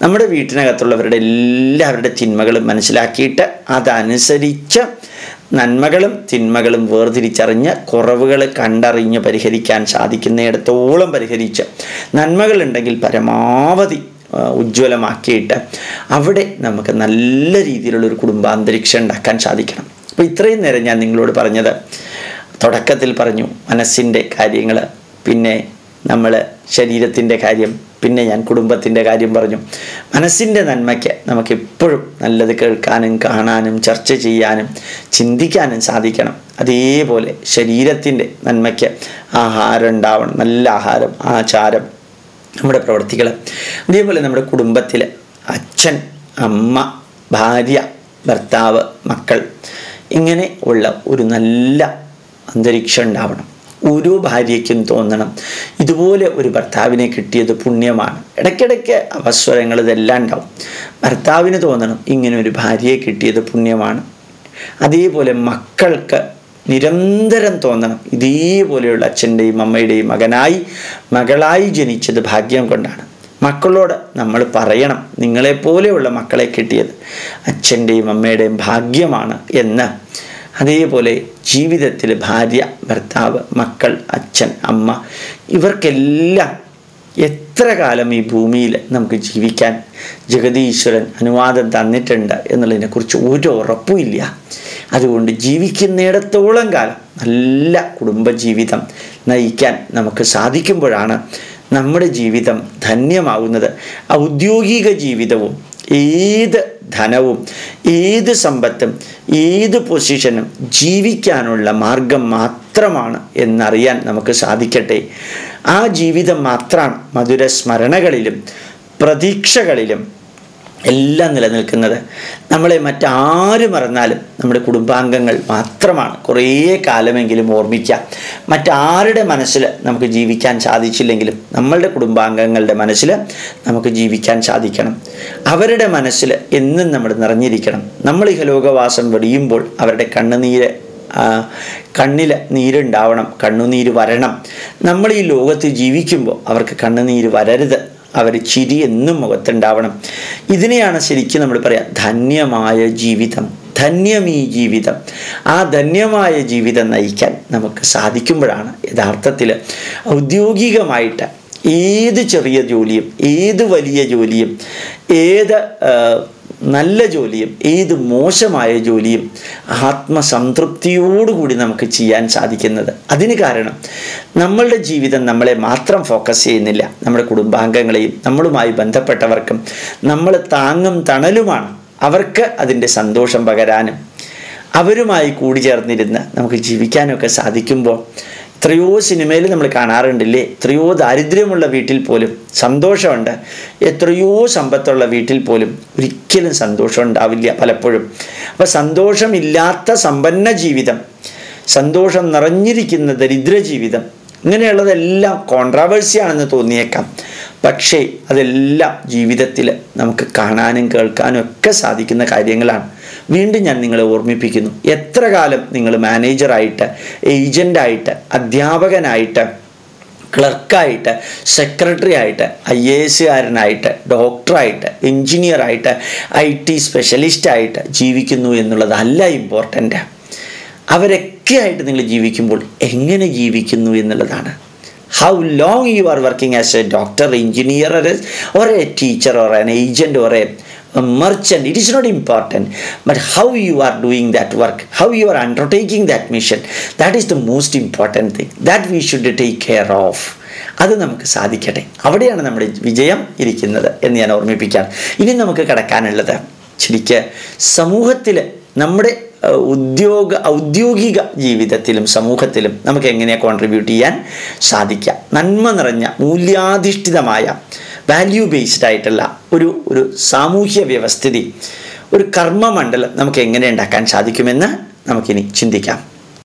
നമ്മുടെ വീട്ടിനകത്തുള്ളവരുടെ എല്ലാവരുടെ തിന്മകളും മനസ്സിലാക്കിയിട്ട് അതനുസരിച്ച് നന്മകളും തിന്മകളും വേർതിരിച്ചറിഞ്ഞ് കുറവുകൾ കണ്ടറിഞ്ഞ് പരിഹരിക്കാൻ സാധിക്കുന്നിടത്തോളം പരിഹരിച്ച് നന്മകളുണ്ടെങ്കിൽ പരമാവധി ഉജ്ജ്വലമാക്കിയിട്ട് അവിടെ നമുക്ക് നല്ല രീതിയിലുള്ളൊരു കുടുംബാന്തരീക്ഷം ഉണ്ടാക്കാൻ സാധിക്കണം. അപ്പോൾ ഇത്രയും നേരം ഞാൻ നിങ്ങളോട് പറഞ്ഞത് തുടക്കത്തിൽ പറഞ്ഞു മനസ്സിന്റെ കാര്യങ്ങൾ പിന്നെ നമ്മൾ ശരീരത്തിന്റെ കാര്യം പിന്നെ ഞാൻ കുടുംബത്തിന്റെ കാര്യം പറഞ്ഞു. മനസ്സിന്റെ നന്മയ്ക്ക് നമുക്കെപ്പോഴും നല്ലത് കേൾക്കാനും കാണാനും ചർച്ച ചെയ്യാനും ചിന്തിക്കാനും സാധിക്കണം. അതേപോലെ ശരീരത്തിന്റെ നന്മയ്ക്ക് ആഹാരം ഉണ്ടാവണം. നല്ല ആഹാരം ആചാരം നമ്മുടെ പ്രവൃത്തികൾ അതേപോലെ നമ്മുടെ കുടുംബത്തിൽ അച്ഛൻ അമ്മ ഭാര്യ ഭർത്താവ് മക്കൾ ഇങ്ങനെ ഉള്ള ഒരു നല്ല അന്തരീക്ഷം ഉണ്ടാവണം. ഓരോ ഭാര്യയ്ക്കും തോന്നണം. ഇതുപോലെ ഒരു ഭർത്താവിനെ കിട്ടിയത് പുണ്യമാണ്. ഇടയ്ക്കിടയ്ക്ക് അവസരങ്ങൾ ഇതെല്ലാം ഉണ്ടാവും. ഭർത്താവിന് തോന്നണം ഇങ്ങനെ ഒരു ഭാര്യയെ കിട്ടിയത് പുണ്യമാണ്. അതേപോലെ മക്കൾക്ക് നിരന്തരം തോന്നണം. ഇതേപോലെയുള്ള അച്ഛന്റെയും അമ്മയുടെയും മകനായി മകളായി ജനിച്ചത് ഭാഗ്യം കൊണ്ടാണ്. മക്കളോട് നമ്മൾ പറയണം നിങ്ങളെപ്പോലെയുള്ള മക്കളെ കിട്ടിയത് അച്ഛന്റെയും അമ്മയുടെയും ഭാഗ്യമാണ് എന്ന്. അതേപോലെ ജീവിതത്തിൽ ഭാര്യ ഭർത്താവ് മക്കൾ അച്ഛൻ അമ്മ ഇവർക്കെല്ലാം എത്ര കാലം ഈ ഭൂമിയിൽ നമുക്ക് ജീവിക്കാൻ ജഗതീശ്വരൻ അനുവാദം തന്നിട്ടുണ്ട് എന്നുള്ളതിനെക്കുറിച്ച് ഒരു ഉറപ്പുമില്ല. അതുകൊണ്ട് ജീവിക്കുന്നിടത്തോളം കാലം നല്ല കുടുംബജീവിതം നയിക്കാൻ നമുക്ക് സാധിക്കുമ്പോഴാണ് നമ്മുടെ ജീവിതം ധന്യമാവുന്നത്. ഔദ്യോഗിക ജീവിതവും ഏത് ധനവും ഏത് സമ്പത്തും ഏത് പൊസിഷനും ജീവിക്കാനുള്ള മാർഗം മാത്രമാണ് എന്നറിയാൻ നമുക്ക് സാധിക്കട്ടെ. ആ ജീവിതം മാത്രമാണ് മധുര സ്മരണകളിലും പ്രതീക്ഷകളിലും എല്ലാം നിലനിൽക്കുന്നത് നമ്മളെ മറ്റാരും മറന്നാലും നമ്മുടെ കുടുംബാംഗങ്ങൾ മാത്രമാണ്. കുറേ കാലമെങ്കിലും ഓർമ്മിക്കുക മറ്റാരുടെ മനസ്സിൽ നമുക്ക് ജീവിക്കാൻ സാധിച്ചില്ലെങ്കിലും നമ്മളുടെ കുടുംബാംഗങ്ങളുടെ മനസ്സിൽ നമുക്ക് ജീവിക്കാൻ സാധിക്കണം. അവരുടെ മനസ്സിൽ എന്നും നമ്മൾ നിറഞ്ഞിരിക്കണം. നമ്മൾ ഇഹലോകവാസം വെടിയുമ്പോൾ അവരുടെ കണ്ണുനീര് കണ്ണിൽ നീരുണ്ടാവണം കണ്ണുനീര് വരണം. നമ്മൾ ഈ ലോകത്ത് ജീവിക്കുമ്പോൾ അവർക്ക് കണ്ണുനീര് വരരുത്. അവർ ചിരി എന്നും മുഖത്തുണ്ടാവണം. ഇതിനെയാണ് ശരിക്കും നമ്മൾ പറയാം ധന്യമായ ജീവിതം. ധന്യമീ ജീവിതം. ആ ധന്യമായ ജീവിതം നയിക്കാൻ നമുക്ക് സാധിക്കുമ്പോഴാണ് യഥാർത്ഥത്തിൽ ഔദ്യോഗികമായിട്ട് ഏത് ചെറിയ ജോലിയും ഏത് വലിയ ജോലിയും ഏത് നല്ല ജോലിയും ഏത് മോശമായ ജോലിയും ആത്മസംതൃപ്തിയോടുകൂടി നമുക്ക് ചെയ്യാൻ സാധിക്കുന്നത്. അതിന് കാരണം നമ്മളുടെ ജീവിതം നമ്മളെ മാത്രം ഫോക്കസ് ചെയ്യുന്നില്ല. നമ്മുടെ കുടുംബാംഗങ്ങളെയും നമ്മളുമായി ബന്ധപ്പെട്ടവർക്കും നമ്മൾ താങ്ങും തണലുമാണ് അവർക്ക് അതിന്റെ സന്തോഷം പകരാനും അവരുമായി കൂടിച്ചേർന്നിരുന്ന് നമുക്ക് ജീവിക്കാനൊക്കെ സാധിക്കുമ്പോൾ എത്രയോ സിനിമയിൽ നമ്മൾ കാണാറുണ്ടില്ലേ? എത്രയോ ദാരിദ്ര്യമുള്ള വീട്ടിൽ പോലും സന്തോഷമുണ്ട്. എത്രയോ സമ്പത്തുള്ള വീട്ടിൽ പോലും ഒരിക്കലും സന്തോഷം ഉണ്ടാവില്ല പലപ്പോഴും. അപ്പോൾ സന്തോഷമില്ലാത്ത സമ്പന്ന ജീവിതം സന്തോഷം നിറഞ്ഞിരിക്കുന്ന ദരിദ്ര ജീവിതം ഇങ്ങനെയുള്ളതെല്ലാം കോൺട്രാവേഴ്സിയാണെന്ന് തോന്നിയേക്കാം. പക്ഷേ അതെല്ലാം ജീവിതത്തിൽ നമുക്ക് കാണാനും കേൾക്കാനും ഒക്കെ സാധിക്കുന്ന കാര്യങ്ങളാണ്. വീണ്ടും ഞാൻ നിങ്ങളെ ഓർമ്മിപ്പിക്കുന്നു. എത്ര കാലം നിങ്ങൾ മാനേജറായിട്ട് ഏജന്റായിട്ട് അധ്യാപകനായിട്ട് ക്ലർക്കായിട്ട് സെക്രട്ടറി ആയിട്ട് ഐ എ എസ്സുകാരനായിട്ട് ഡോക്ടറായിട്ട് എൻജിനീയറായിട്ട് ഐ ടി സ്പെഷ്യലിസ്റ്റായിട്ട് ജീവിക്കുന്നു എന്നുള്ളതല്ല ഇമ്പോർട്ടന്റ് അവരൊക്കെ ആയിട്ട് നിങ്ങൾ ജീവിക്കുമ്പോൾ എങ്ങനെ ജീവിക്കുന്നു എന്നുള്ളതാണ്. How long you are working as a doctor engineer or a teacher or an agent or a, a merchant. It is not important but how you are doing that work how you are undertaking that mission that is the most important thing that we should take care of. അത് നമുക്ക് സാധിക്കട്ടെ. അവിടെയാണ് നമ്മുടെ വിജയം ഇരിക്കുന്നത് എന്ന് ഞാൻ ഓർമ്മിപ്പിക്കാം ഇനി നമുക്ക് കിടക്കാനുള്ളത്. ശരിക്ക് സമൂഹത്തിൽ നമ്മുടെ ഉദ്യോഗ ഔദ്യോഗിക ജീവിതത്തിലും സമൂഹത്തിലും നമുക്ക് എങ്ങനെയാണ് കോൺട്രിബ്യൂട്ട് ചെയ്യാൻ സാധിക്കാം നന്മ നിറഞ്ഞ മൂല്യാധിഷ്ഠിതമായ വാല്യൂ ബേസ്ഡ് ആയിട്ടുള്ള ഒരു ഒരു സാമൂഹ്യ വ്യവസ്ഥിതി ഒരു കർമ്മമണ്ഡലം നമുക്ക് എങ്ങനെ ഉണ്ടാക്കാൻ സാധിക്കുമെന്ന് നമുക്കിനി ചിന്തിക്കാം.